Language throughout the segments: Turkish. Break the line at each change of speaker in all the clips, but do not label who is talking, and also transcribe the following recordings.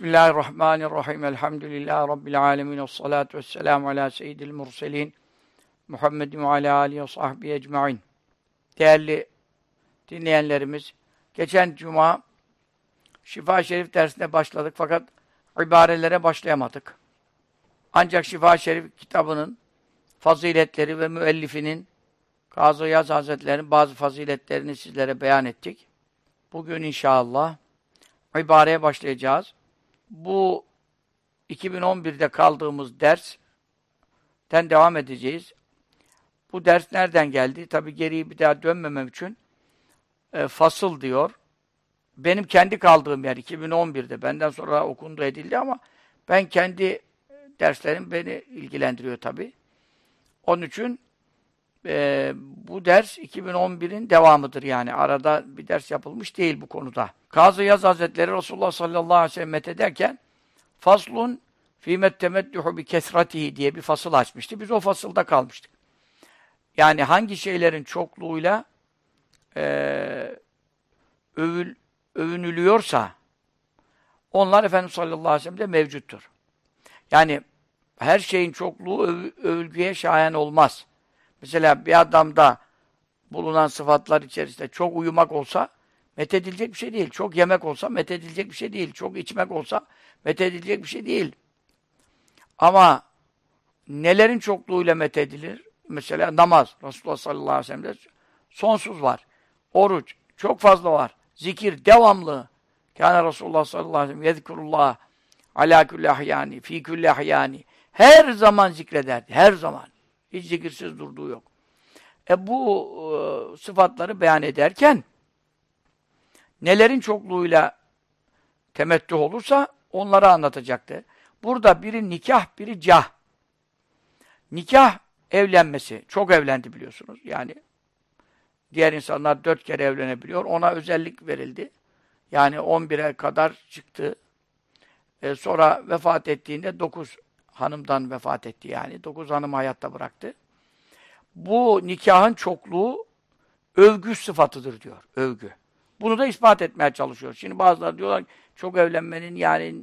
Bismillahirrahmanirrahim. Elhamdülillahi Rabbil alemin. Salatu vesselamu ala seyyidil murselin. Muhammedin ve ala alihi ve sahbihi ecma'in. Değerli dinleyenlerimiz, geçen cuma Şifa Şerif dersine başladık fakat ibarelere başlayamadık. Ancak Şifa Şerif kitabının faziletleri ve müellifinin Kazı Yaz Hazretleri'nin bazı faziletlerini sizlere beyan ettik. Bugün inşallah ibareye başlayacağız. Bu 2011'de kaldığımız dersten devam edeceğiz. Bu ders nereden geldi? Tabi geriye bir daha dönmemem için e, fasıl diyor. Benim kendi kaldığım yer 2011'de. Benden sonra okundu edildi ama ben kendi derslerim beni ilgilendiriyor tabi. Onun için e, bu ders 2011'in devamıdır yani. Arada bir ders yapılmış değil bu konuda. Kazı Yaz Hazretleri Resulullah sallallahu aleyhi ve sellem ederken faslun fîmet temeddühü bi kesratihi diye bir fasıl açmıştı. Biz o fasılda kalmıştık. Yani hangi şeylerin çokluğuyla e, övül, övünülüyorsa onlar Efendimiz sallallahu aleyhi ve sellem'de mevcuttur. Yani her şeyin çokluğu öv, övülgüye şayan olmaz. Mesela bir adamda bulunan sıfatlar içerisinde çok uyumak olsa methedilecek bir şey değil. Çok yemek olsa methedilecek bir şey değil. Çok içmek olsa methedilecek bir şey değil. Ama nelerin çokluğuyla methedilir? Mesela namaz. Resulullah sallallahu aleyhi ve sellem'de sonsuz var. Oruç çok fazla var. Zikir devamlı. Kâne Resulullah sallallahu aleyhi ve sellem yezkurullah alâ kulli ahyâni, fî kulli ahyâni. Her zaman zikrederdi. Her zaman. Hiç zikirsiz durduğu yok. E bu e, sıfatları beyan ederken nelerin çokluğuyla temettü olursa onları anlatacaktı. Burada biri nikah, biri cah. Nikah evlenmesi. Çok evlendi biliyorsunuz. Yani diğer insanlar dört kere evlenebiliyor. Ona özellik verildi. Yani 11'e kadar çıktı. E sonra vefat ettiğinde dokuz hanımdan vefat etti yani. Dokuz hanım hayatta bıraktı. Bu nikahın çokluğu övgü sıfatıdır diyor. Övgü. Bunu da ispat etmeye çalışıyor. Şimdi bazıları diyorlar çok evlenmenin yani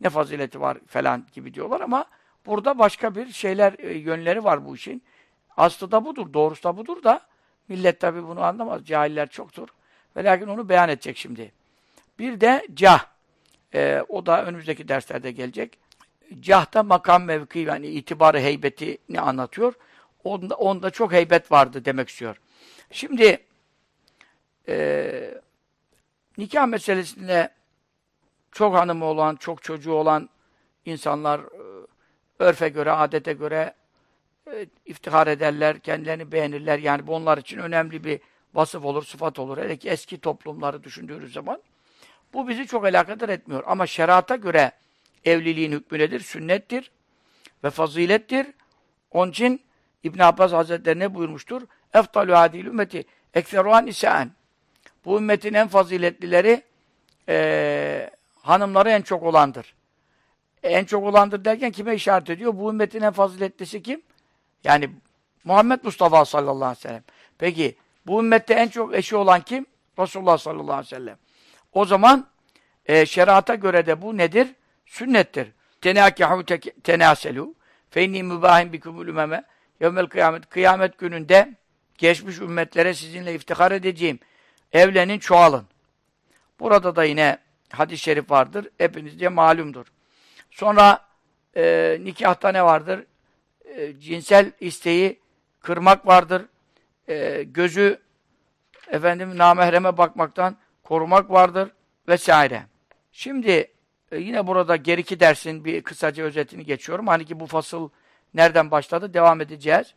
ne fazileti var falan gibi diyorlar ama burada başka bir şeyler, e, yönleri var bu işin. Aslı da budur, doğrusu da budur da millet tabi bunu anlamaz. Cahiller çoktur. Ve lakin onu beyan edecek şimdi. Bir de cah. Ee, o da önümüzdeki derslerde gelecek. Cah'ta makam mevki yani itibarı heybetini anlatıyor. Onda, onda çok heybet vardı demek istiyor. Şimdi e, nikah meselesinde çok hanımı olan, çok çocuğu olan insanlar e, örfe göre, adete göre e, iftihar ederler, kendilerini beğenirler. Yani bu onlar için önemli bir vasıf olur, sıfat olur. Hele ki eski toplumları düşündüğünüz zaman. Bu bizi çok alakadar etmiyor. Ama şerata göre evliliğin hükmü nedir? Sünnettir ve fazilettir. Onun için İbn Abbas Hazretleri ne buyurmuştur? Eftalü hadil ümmeti ekferuhan isa'en. Bu ümmetin en faziletlileri e, hanımları en çok olandır. En çok olandır derken kime işaret ediyor? Bu ümmetin en faziletlisi kim? Yani Muhammed Mustafa sallallahu aleyhi ve sellem. Peki bu ümmette en çok eşi olan kim? Resulullah sallallahu aleyhi ve sellem. O zaman e, şerata göre de bu nedir? Sünnettir. Tenâkihû tenâselû fe inni mübâhim bikumul ümeme yevmel kıyamet. Kıyamet gününde geçmiş ümmetlere sizinle iftihar edeceğim. Evlenin, çoğalın. Burada da yine hadis-i şerif vardır. Hepinizce malumdur. Sonra e, nikahta ne vardır? E, cinsel isteği kırmak vardır. E, gözü efendim namahreme bakmaktan korumak vardır vesaire. Şimdi e, yine burada geriki dersin bir kısaca özetini geçiyorum. Hani ki bu fasıl nereden başladı? Devam edeceğiz.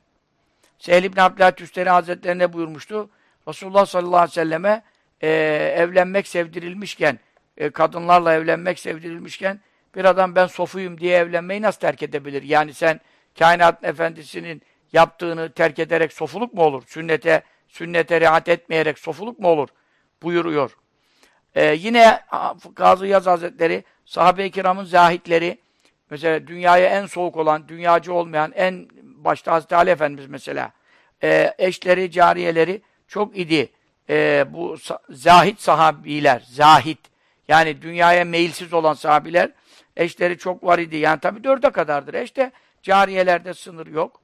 Sehl ibn Tüsteri Hazretleri ne buyurmuştu? Resulullah sallallahu aleyhi ve selleme e, evlenmek sevdirilmişken, e, kadınlarla evlenmek sevdirilmişken bir adam ben sofuyum diye evlenmeyi nasıl terk edebilir? Yani sen kainat efendisinin yaptığını terk ederek sofuluk mu olur? Sünnete sünnete riayet etmeyerek sofuluk mu olur? buyuruyor. Ee, yine Gazı Yaz Hazretleri, sahabe-i kiramın zahitleri, mesela dünyaya en soğuk olan, dünyacı olmayan, en başta Hazreti Ali Efendimiz mesela, e, eşleri, cariyeleri çok idi. E, bu zahit sahabiler, zahit. Yani dünyaya meyilsiz olan sahabiler eşleri çok var idi. Yani tabii dörde kadardır. Eşte cariyelerde sınır yok.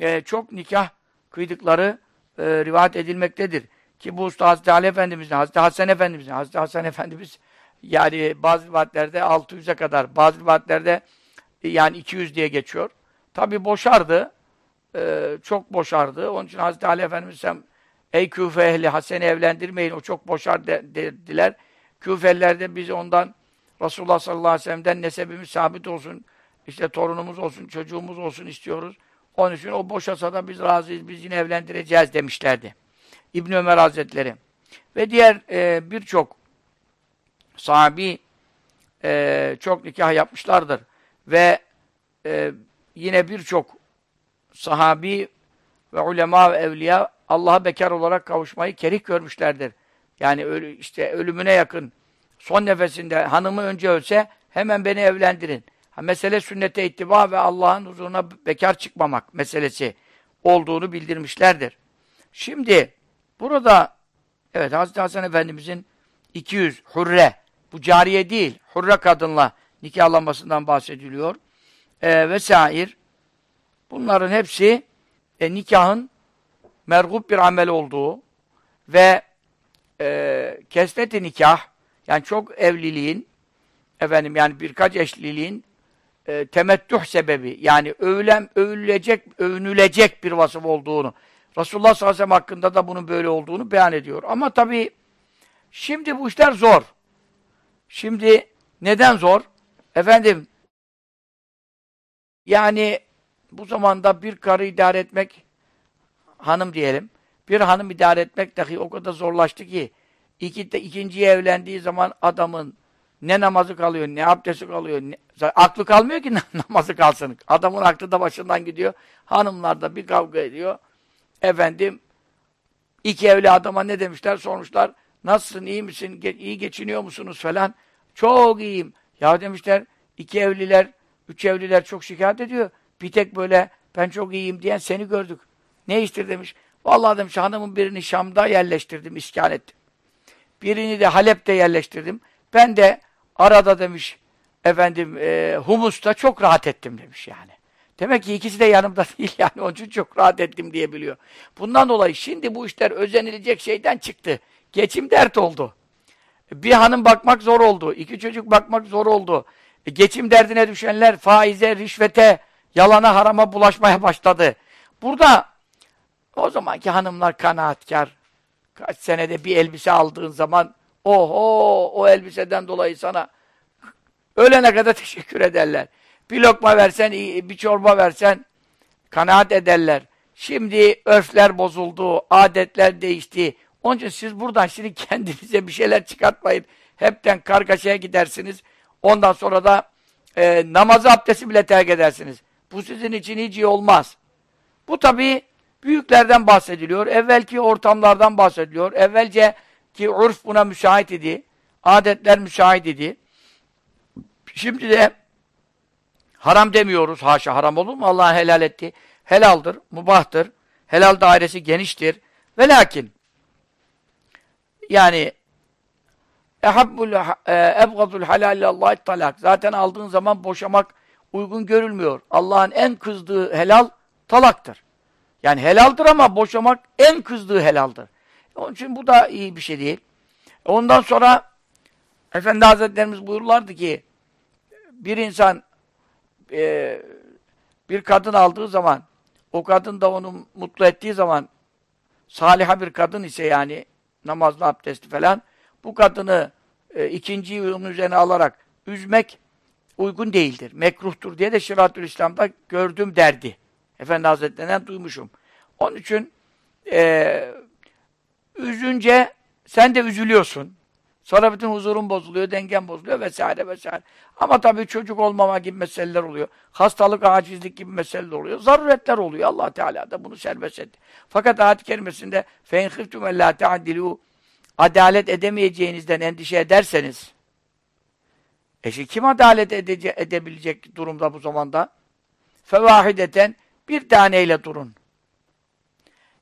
Ee, çok nikah kıydıkları e, rivayet edilmektedir. Ki bu usta Hazreti Ali Efendimiz'in, Hazreti Hasan Efendimiz'in, Hazreti Hasan Efendimiz yani bazı rivayetlerde 600'e kadar, bazı rivayetlerde e, yani 200 diye geçiyor. Tabi boşardı. E, çok boşardı. Onun için Hazreti Ali Efendimiz sen ey Küfe ehli Hasen'i evlendirmeyin. O çok boşar de, dediler. Küfeliler de biz ondan Resulullah sallallahu aleyhi ve sellem'den nesebimiz sabit olsun. işte torunumuz olsun, çocuğumuz olsun istiyoruz. Onun için o boşasa da biz razıyız, biz yine evlendireceğiz demişlerdi. İbn Ömer Hazretleri. Ve diğer e, birçok sahabi e, çok nikah yapmışlardır. Ve e, yine birçok sahabi ve ulema ve evliya Allah'a bekar olarak kavuşmayı kerih görmüşlerdir. Yani ölü, işte ölümüne yakın son nefesinde hanımı önce ölse hemen beni evlendirin. Ha, mesele sünnete ittiba ve Allah'ın huzuruna bekar çıkmamak meselesi olduğunu bildirmişlerdir. Şimdi burada evet Hazreti Hasan Efendimizin 200 hurre bu cariye değil, hurre kadınla nikahlanmasından bahsediliyor. E, vesair. Bunların hepsi e, nikahın mergub bir amel olduğu ve e, kesreti nikah yani çok evliliğin efendim yani birkaç eşliliğin e, temettüh sebebi yani övülem, övülecek, övünülecek bir vasıf olduğunu Resulullah sallallahu aleyhi ve sellem hakkında da bunun böyle olduğunu beyan ediyor. Ama tabii şimdi bu işler zor. Şimdi neden zor? Efendim yani bu zamanda bir karı idare etmek hanım diyelim. Bir hanım idare etmek dahi o kadar zorlaştı ki iki, ikinciye evlendiği zaman adamın ne namazı kalıyor, ne abdesti kalıyor, ne, aklı kalmıyor ki namazı kalsın. Adamın aklı da başından gidiyor. Hanımlar da bir kavga ediyor. Efendim, iki evli adama ne demişler, sormuşlar. Nasılsın, iyi misin, Ge iyi geçiniyor musunuz falan. Çok iyiyim. Ya demişler, iki evliler, üç evliler çok şikayet ediyor. Bir tek böyle ben çok iyiyim diyen seni gördük. Ne iştir demiş. Vallahi demiş hanımın birini Şam'da yerleştirdim, iskan ettim. Birini de Halep'te yerleştirdim. Ben de arada demiş efendim e, Humus'ta çok rahat ettim demiş yani. Demek ki ikisi de yanımda değil yani onun için çok rahat ettim diyebiliyor. Bundan dolayı şimdi bu işler özenilecek şeyden çıktı. Geçim dert oldu. Bir hanım bakmak zor oldu. iki çocuk bakmak zor oldu. E, geçim derdine düşenler faize, rişvete, yalana, harama bulaşmaya başladı. Burada o zamanki hanımlar kanaatkar. Kaç senede bir elbise aldığın zaman oho o elbiseden dolayı sana ölene kadar teşekkür ederler. Bir lokma versen, bir çorba versen kanaat ederler. Şimdi örfler bozuldu, adetler değişti. Onun için siz buradan şimdi kendinize bir şeyler çıkartmayın. Hepten kargaşaya gidersiniz. Ondan sonra da e, namazı abdesti bile terk edersiniz. Bu sizin için hiç iyi olmaz. Bu tabii büyüklerden bahsediliyor. Evvelki ortamlardan bahsediliyor. Evvelce ki urf buna müsait idi. Adetler müsait idi. Şimdi de haram demiyoruz. Haşa haram olur mu? Allah helal etti. Helaldir, mubahtır. Helal dairesi geniştir. Ve lakin yani ehabbul e, ebgadul halal Allah talak. Zaten aldığın zaman boşamak uygun görülmüyor. Allah'ın en kızdığı helal talaktır. Yani helaldir ama boşamak en kızdığı helaldir. Onun için bu da iyi bir şey değil. Ondan sonra Efendi Hazretlerimiz buyurlardı ki bir insan e, bir kadın aldığı zaman o kadın da onu mutlu ettiği zaman saliha bir kadın ise yani namazlı abdesti falan bu kadını e, ikinci onun üzerine alarak üzmek uygun değildir. Mekruhtur diye de Şiratül İslam'da gördüm derdi. Efendi Hazretlerinden duymuşum. Onun için e, üzünce sen de üzülüyorsun. Sonra bütün huzurun bozuluyor, dengen bozuluyor vesaire vesaire. Ama tabii çocuk olmama gibi meseleler oluyor. Hastalık, acizlik gibi meseleler oluyor. Zaruretler oluyor. Allah Teala da bunu serbest etti. Fakat ayet-i kerimesinde فَاِنْ خِفْتُمْ اَلَّا تَعْدِلُوا Adalet edemeyeceğinizden endişe ederseniz e şimdi kim adalet edece, edebilecek durumda bu zamanda? Fevahideten bir taneyle durun.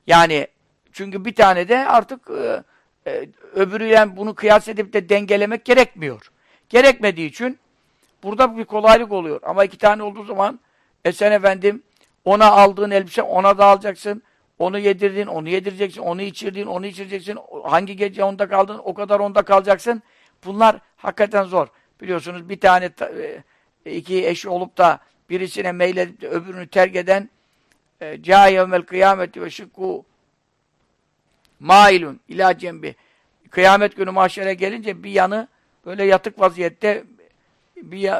Yani çünkü bir tane de artık e, e, öbürüyle bunu kıyas edip de dengelemek gerekmiyor. Gerekmediği için burada bir kolaylık oluyor. Ama iki tane olduğu zaman e sen efendim ona aldığın elbise ona da alacaksın. Onu yedirdin, onu yedireceksin, onu içirdin, onu içireceksin. Hangi gece onda kaldın, o kadar onda kalacaksın. Bunlar hakikaten zor. Biliyorsunuz bir tane e, iki eşi olup da birisine meyledip de öbürünü terk eden e, Câ yevmel kıyameti ve şıkkû mailun ilâ cembi. Kıyamet günü mahşere gelince bir yanı böyle yatık vaziyette bir,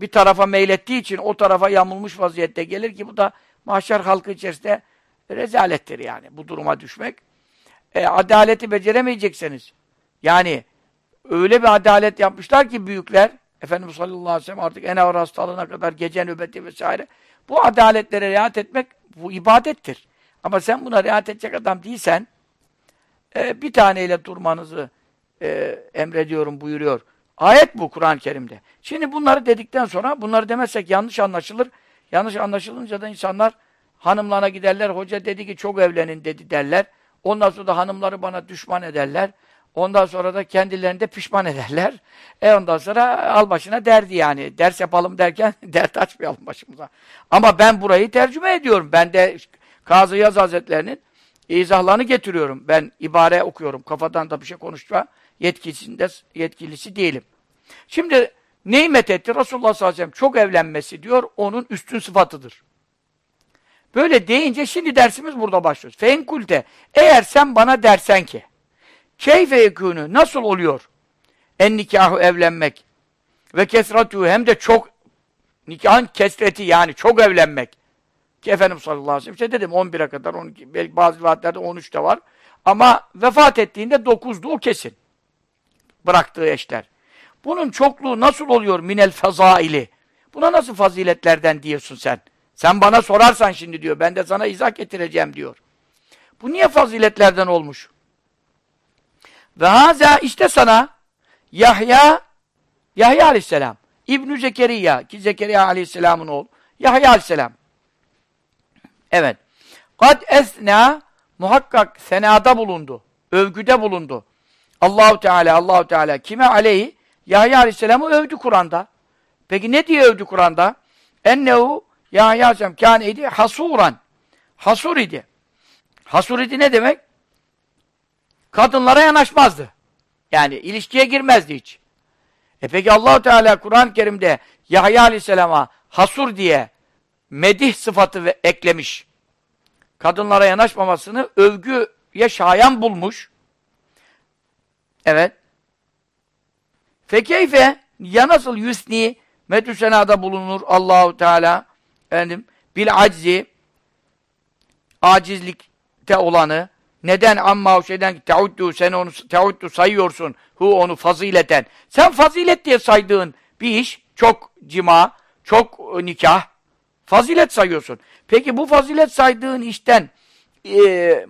bir tarafa meylettiği için o tarafa yamulmuş vaziyette gelir ki bu da mahşer halkı içerisinde rezalettir yani bu duruma düşmek. E, adaleti beceremeyecekseniz yani öyle bir adalet yapmışlar ki büyükler Efendimiz sallallahu aleyhi ve sellem artık en ağır hastalığına kadar gece nöbeti vesaire bu adaletlere riayet etmek bu ibadettir. Ama sen buna riayet edecek adam değilsen e, bir taneyle durmanızı e, emrediyorum buyuruyor. Ayet bu Kur'an-ı Kerim'de. Şimdi bunları dedikten sonra bunları demezsek yanlış anlaşılır. Yanlış anlaşılınca da insanlar hanımlarına giderler. Hoca dedi ki çok evlenin dedi derler. Ondan sonra da hanımları bana düşman ederler. Ondan sonra da kendilerini de pişman ederler. E ondan sonra al başına derdi yani. Ders yapalım derken dert açmayalım başımıza. Ama ben burayı tercüme ediyorum. Ben de Kazı Yaz Hazretlerinin izahlarını getiriyorum. Ben ibare okuyorum. Kafadan da bir şey konuşma yetkisinde yetkilisi değilim. Şimdi neyi methetti? Resulullah sallallahu aleyhi ve sellem çok evlenmesi diyor, onun üstün sıfatıdır. Böyle deyince şimdi dersimiz burada başlıyor. Fenkulte, eğer sen bana dersen ki, keyfe yekûnü, nasıl oluyor? En nikahı evlenmek ve kesratu hem de çok nikahın kesreti yani çok evlenmek. Ki Efendimiz sallallahu aleyhi ve sellem işte dedim 11'e kadar 12 belki bazı rivayetlerde 13'te var. Ama vefat ettiğinde 9'du o kesin. Bıraktığı eşler. Bunun çokluğu nasıl oluyor minel fazaili? Buna nasıl faziletlerden diyorsun sen? Sen bana sorarsan şimdi diyor. Ben de sana izah getireceğim diyor. Bu niye faziletlerden olmuş? Ve haza işte sana Yahya Yahya aleyhisselam İbn Zekeriya ki Zekeriya aleyhisselamın oğlu Yahya aleyhisselam. Evet. Kad esna muhakkak senada bulundu. Övgüde bulundu. Allahu Teala Allahu Teala kime aleyhi Yahya Aleyhisselam'ı övdü Kur'an'da. Peki ne diye övdü Kur'an'da? Ennehu Yahya Aleyhisselam kâneydi hasuran. Hasur idi. Hasur idi ne demek? Kadınlara yanaşmazdı. Yani ilişkiye girmezdi hiç. E peki Allahu Teala Kur'an-ı Kerim'de Yahya Aleyhisselam'a hasur diye medih sıfatı ve eklemiş. Kadınlara yanaşmamasını övgüye şayan bulmuş. Evet. Fekeyfe ya nasıl yüsni medüsenada bulunur Allahu Teala efendim bil aczi acizlikte olanı neden amma o şeyden teuddu sen onu teuddu sayıyorsun hu onu fazileten sen fazilet diye saydığın bir iş çok cima çok nikah fazilet sayıyorsun peki bu fazilet saydığın işten e,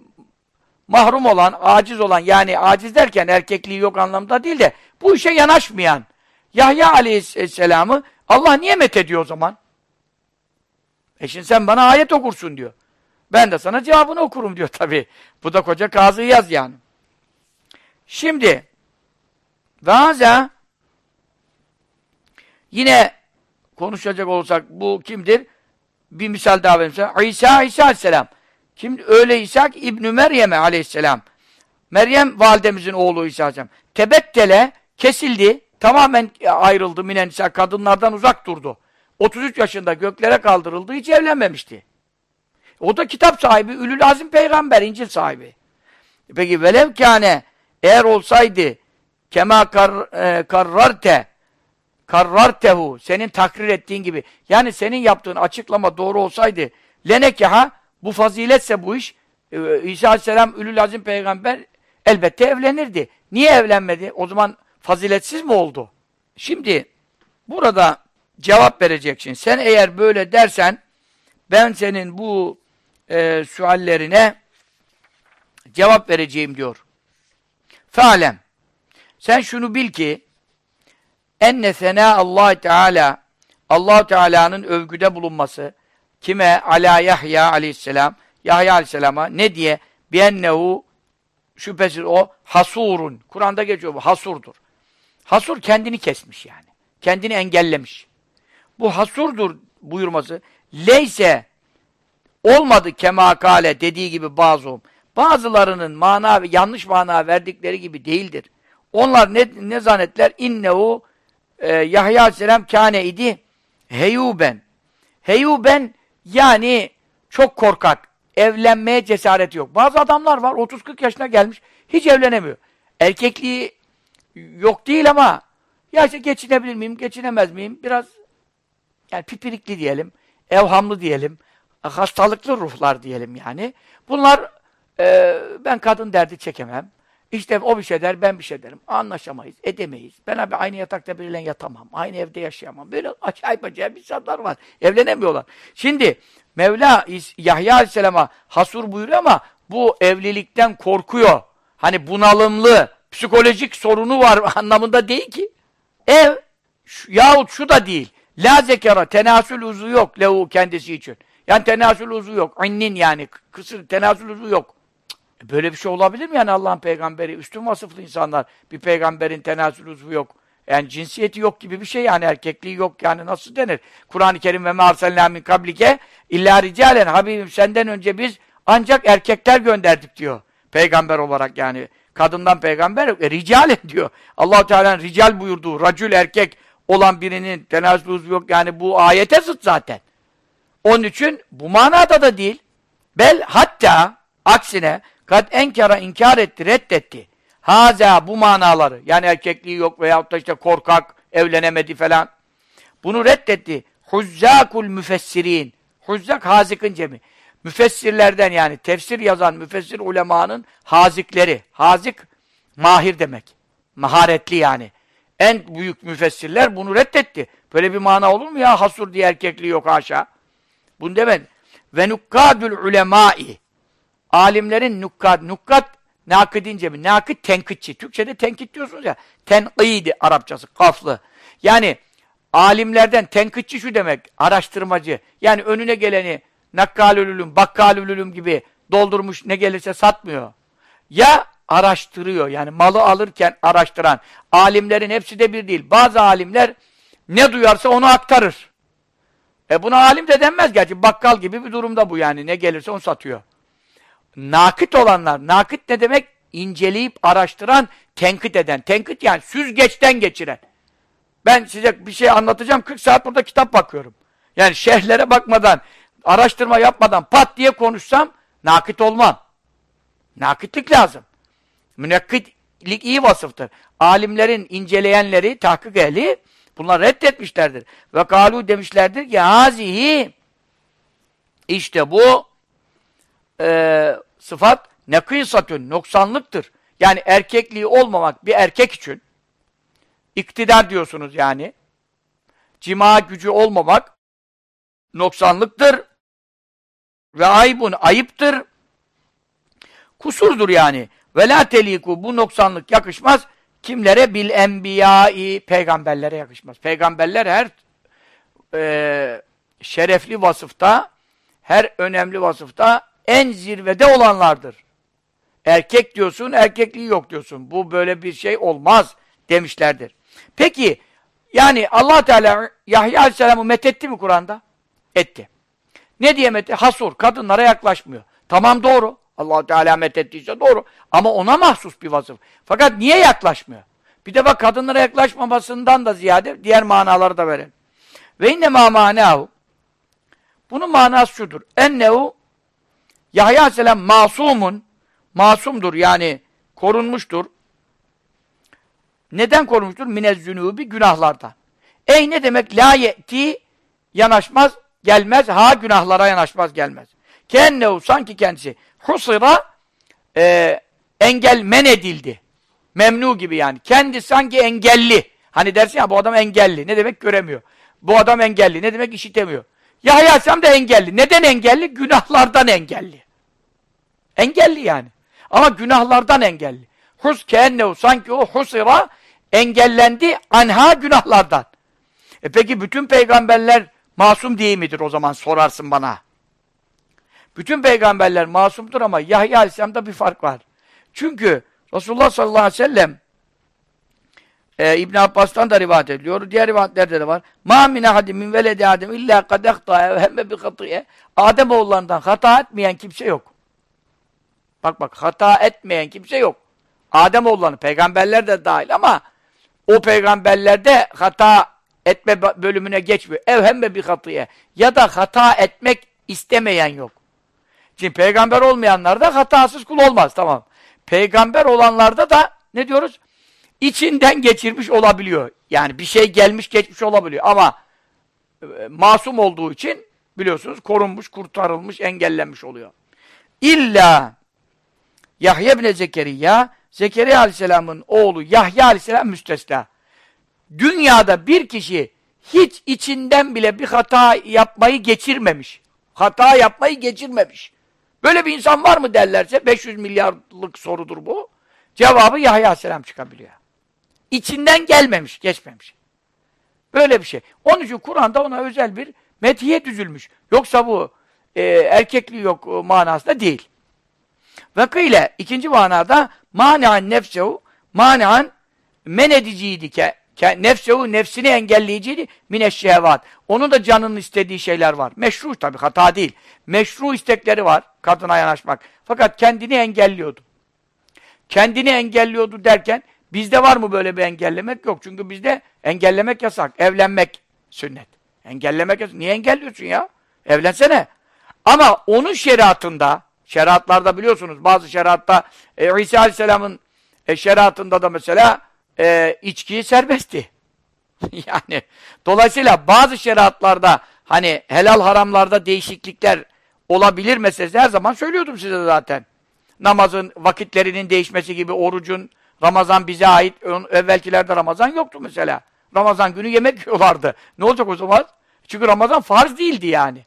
mahrum olan, aciz olan yani aciz derken erkekliği yok anlamda değil de bu işe yanaşmayan Yahya aleyhisselamı Allah niye met ediyor o zaman? E şimdi sen bana ayet okursun diyor. Ben de sana cevabını okurum diyor tabi. Bu da koca kazı yaz yani. Şimdi Vaza yine konuşacak olsak bu kimdir? Bir misal daha vereyim İsa, İsa aleyhisselam. Kim öyle İsa İbn Meryem'e aleyhisselam. Meryem validemizin oğlu İsa aleyhisselam. Tebettele kesildi. Tamamen ayrıldı minen İsa. Kadınlardan uzak durdu. 33 yaşında göklere kaldırıldı. Hiç evlenmemişti. O da kitap sahibi. Ülül Azim peygamber. İncil sahibi. Peki velev eğer olsaydı kema kar, e, karrarte karrartehu senin takrir ettiğin gibi yani senin yaptığın açıklama doğru olsaydı lenekeha bu faziletse bu iş e, İsa Aleyhisselam Ülül Azim peygamber elbette evlenirdi. Niye evlenmedi? O zaman faziletsiz mi oldu? Şimdi burada cevap vereceksin. Sen eğer böyle dersen ben senin bu e, suallerine cevap vereceğim diyor. Fealem. Sen şunu bil ki enne sena Allah Teala Allah Teala'nın övgüde bulunması Kime? Ala Yahya aleyhisselam. Yahya aleyhisselama ne diye? Biennehu şüphesiz o hasurun. Kur'an'da geçiyor bu hasurdur. Hasur kendini kesmiş yani. Kendini engellemiş. Bu hasurdur buyurması. Leyse olmadı kemakale dediği gibi bazı bazılarının mana yanlış mana verdikleri gibi değildir. Onlar ne, ne zannettiler? İnnehu e, Yahya aleyhisselam kâne idi heyuben. Heyuben yani çok korkak. Evlenmeye cesareti yok. Bazı adamlar var 30-40 yaşına gelmiş hiç evlenemiyor. Erkekliği yok değil ama ya işte geçinebilir miyim, geçinemez miyim? Biraz yani pipirikli diyelim, evhamlı diyelim, hastalıklı ruhlar diyelim yani. Bunlar e, ben kadın derdi çekemem. İşte o bir şey der, ben bir şey derim. Anlaşamayız, edemeyiz. Ben abi aynı yatakta biriyle yatamam. Aynı evde yaşayamam. Böyle acayip acayip insanlar var. Evlenemiyorlar. Şimdi Mevla Yahya Aleyhisselam'a hasur buyuruyor ama bu evlilikten korkuyor. Hani bunalımlı, psikolojik sorunu var anlamında değil ki. Ev şu, yahut şu da değil. La zekara, tenasül uzu yok lehu kendisi için. Yani tenasül uzu yok. Annin yani kısır tenasül uzu yok. Böyle bir şey olabilir mi yani Allah'ın peygamberi? Üstün vasıflı insanlar. Bir peygamberin tenasül uzvu yok. Yani cinsiyeti yok gibi bir şey yani erkekliği yok yani nasıl denir? Kur'an-ı Kerim ve ma'arsalnâ min kablike illa ricalen Habibim senden önce biz ancak erkekler gönderdik diyor. Peygamber olarak yani. Kadından peygamber yok. E, ricalen diyor. allah Teala'nın rical buyurduğu racül erkek olan birinin tenasül uzvu yok. Yani bu ayete zıt zaten. Onun için bu manada da değil. Bel hatta aksine Kad enkara inkar etti, reddetti. Haza bu manaları. Yani erkekliği yok veyahut da işte korkak, evlenemedi falan. Bunu reddetti. Huzzakul müfessirin. Huzzak hazikın cemi. Müfessirlerden yani tefsir yazan müfessir ulemanın hazikleri. Hazik mahir demek. Maharetli yani. En büyük müfessirler bunu reddetti. Böyle bir mana olur mu ya? Hasur diye erkekliği yok haşa. Bunu demedi. Ve nukkadül ulemai. Alimlerin nukkat, nukkat nakidince mi? Nakit tenkitçi. Türkçe'de tenkit diyorsunuz ya. Ten'iydi Arapçası, kaflı. Yani alimlerden tenkitçi şu demek, araştırmacı. Yani önüne geleni nakkalülülüm, bakkalülülüm gibi doldurmuş ne gelirse satmıyor. Ya araştırıyor. Yani malı alırken araştıran. Alimlerin hepsi de bir değil. Bazı alimler ne duyarsa onu aktarır. E buna alim de denmez gerçi. Bakkal gibi bir durumda bu yani. Ne gelirse onu satıyor nakit olanlar, nakit ne demek? İnceleyip araştıran, tenkit eden. Tenkit yani süzgeçten geçiren. Ben size bir şey anlatacağım, 40 saat burada kitap bakıyorum. Yani şehirlere bakmadan, araştırma yapmadan pat diye konuşsam, nakit olmam. Nakitlik lazım. Münekkitlik iyi vasıftır. Alimlerin inceleyenleri, tahkik ehli, bunlar reddetmişlerdir. Ve kalu demişlerdir ki, hazihi, işte bu, e, sıfat nekîsatün, noksanlıktır. Yani erkekliği olmamak bir erkek için iktidar diyorsunuz yani. Cima gücü olmamak noksanlıktır. Ve aybun ayıptır. Kusurdur yani. Ve la teliku bu noksanlık yakışmaz. Kimlere? Bil enbiyai peygamberlere yakışmaz. Peygamberler her e, şerefli vasıfta, her önemli vasıfta en zirvede olanlardır. Erkek diyorsun, erkekliği yok diyorsun. Bu böyle bir şey olmaz demişlerdir. Peki, yani allah Teala Yahya Aleyhisselam'ı methetti mi Kur'an'da? Etti. Ne diye methetti? Hasur, kadınlara yaklaşmıyor. Tamam doğru. allah Teala methettiyse doğru. Ama ona mahsus bir vasıf. Fakat niye yaklaşmıyor? Bir de bak kadınlara yaklaşmamasından da ziyade diğer manaları da verelim. Ve inne ma manahu bunun manası şudur. Ennehu Yahya Aleyhisselam masumun, masumdur yani korunmuştur. Neden korunmuştur? Minezzünûbi günahlardan. Ey ne demek? La ye'ti yanaşmaz, gelmez. Ha günahlara yanaşmaz, gelmez. Kennehu sanki kendisi husira e, engel men edildi. Memnu gibi yani. Kendi sanki engelli. Hani dersin ya bu adam engelli. Ne demek? Göremiyor. Bu adam engelli. Ne demek? işitemiyor. Yahya Aleyhisselam da engelli. Neden engelli? Günahlardan engelli. Engelli yani. Ama günahlardan engelli. Hus keennehu sanki o husira engellendi anha günahlardan. E peki bütün peygamberler masum değil midir o zaman sorarsın bana. Bütün peygamberler masumdur ama Yahya Aleyhisselam'da bir fark var. Çünkü Resulullah sallallahu aleyhi ve sellem e, İbn Abbas'tan da rivayet ediliyor. Diğer rivayetlerde de var. Ma min ahadin min veledi Adem illa kad ehta ve hemme bi hatiye. Adem oğullarından hata etmeyen kimse yok. Bak bak hata etmeyen kimse yok. Adem oğullarını peygamberler de dahil ama o peygamberlerde hata etme bölümüne geçmiyor. Evhemme bir hatiye. Ya da hata etmek istemeyen yok. Şimdi peygamber olmayanlarda hatasız kul olmaz. Tamam. Peygamber olanlarda da ne diyoruz? İçinden geçirmiş olabiliyor. Yani bir şey gelmiş geçmiş olabiliyor. Ama e, masum olduğu için biliyorsunuz korunmuş, kurtarılmış, engellenmiş oluyor. İlla Yahya bin Zekeriya, Zekeriya Aleyhisselam'ın oğlu Yahya Aleyhisselam müstesna. Dünyada bir kişi hiç içinden bile bir hata yapmayı geçirmemiş. Hata yapmayı geçirmemiş. Böyle bir insan var mı derlerse 500 milyarlık sorudur bu. Cevabı Yahya Aleyhisselam çıkabiliyor. İçinden gelmemiş, geçmemiş. Böyle bir şey. Onun için Kur'an'da ona özel bir metiye düzülmüş. Yoksa bu e, erkekliği yok e, manasında değil. Ve kıyle ikinci manada mani'an nefsehu mani'an men ediciydi ke nefsehu nefsini engelleyiciydi mineşşehvat. Onun da canının istediği şeyler var. Meşru tabi hata değil. Meşru istekleri var kadına yanaşmak. Fakat kendini engelliyordu. Kendini engelliyordu derken bizde var mı böyle bir engellemek? Yok. Çünkü bizde engellemek yasak. Evlenmek sünnet. Engellemek yasak. Niye engelliyorsun ya? Evlensene. Ama onun şeriatında Şeriatlarda biliyorsunuz bazı şeriatta e, İsa Aleyhisselam'ın e, şeriatında da mesela e, içkiyi serbestti. yani dolayısıyla bazı şeriatlarda hani helal haramlarda değişiklikler olabilir meselesi her zaman söylüyordum size zaten. Namazın vakitlerinin değişmesi gibi orucun Ramazan bize ait evvelkilerde Ramazan yoktu mesela. Ramazan günü yemek yiyorlardı. Ne olacak o zaman? Çünkü Ramazan farz değildi yani.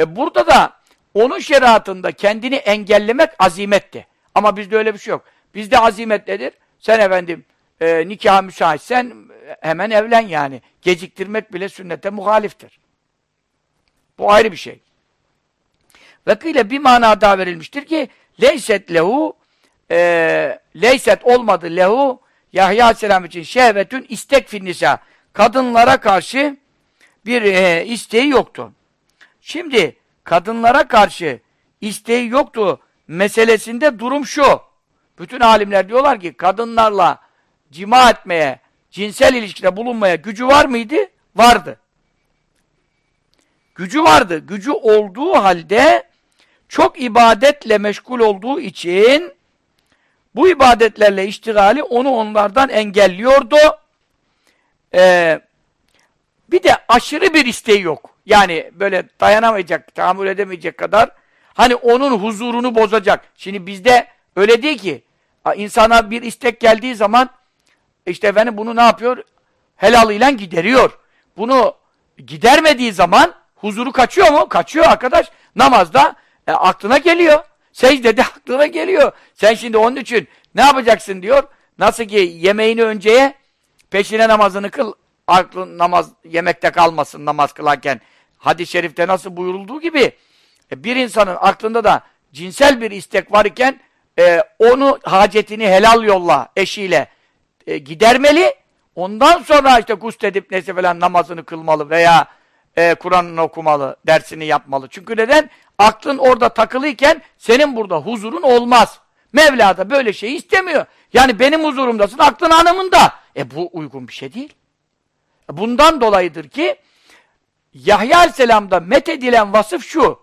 E burada da onun şeriatında kendini engellemek azimetti. Ama bizde öyle bir şey yok. Bizde azimet nedir? Sen efendim e, nikaha müsaitsen hemen evlen yani. Geciktirmek bile sünnete muhaliftir. Bu ayrı bir şey. Vakıyla bir mana daha verilmiştir ki leyset lehu e, leyset olmadı lehu Yahya Aleyhisselam için şehvetün istek finnisa kadınlara karşı bir e, isteği yoktu. Şimdi kadınlara karşı isteği yoktu meselesinde durum şu. Bütün alimler diyorlar ki kadınlarla cima etmeye, cinsel ilişkide bulunmaya gücü var mıydı? Vardı. Gücü vardı. Gücü olduğu halde çok ibadetle meşgul olduğu için bu ibadetlerle iştigali onu onlardan engelliyordu. Ee, bir de aşırı bir isteği yok. Yani böyle dayanamayacak, tahammül edemeyecek kadar hani onun huzurunu bozacak. Şimdi bizde öyle değil ki. İnsana bir istek geldiği zaman işte efendim bunu ne yapıyor? Helalıyla gideriyor. Bunu gidermediği zaman huzuru kaçıyor mu? Kaçıyor arkadaş. Namazda e, aklına geliyor. Secdede aklına geliyor. Sen şimdi onun için ne yapacaksın diyor. Nasıl ki yemeğini önceye peşine namazını kıl. Aklın namaz yemekte kalmasın namaz kılarken hadis-i şerifte nasıl buyurulduğu gibi e, bir insanın aklında da cinsel bir istek var iken e, onu hacetini helal yolla eşiyle e, gidermeli. Ondan sonra işte gusl edip neyse falan namazını kılmalı veya e, Kur'an'ını okumalı, dersini yapmalı. Çünkü neden? Aklın orada takılıyken senin burada huzurun olmaz. Mevla da böyle şey istemiyor. Yani benim huzurumdasın, aklın hanımında. E bu uygun bir şey değil. Bundan dolayıdır ki Yahya Aleyhisselam'da met edilen vasıf şu.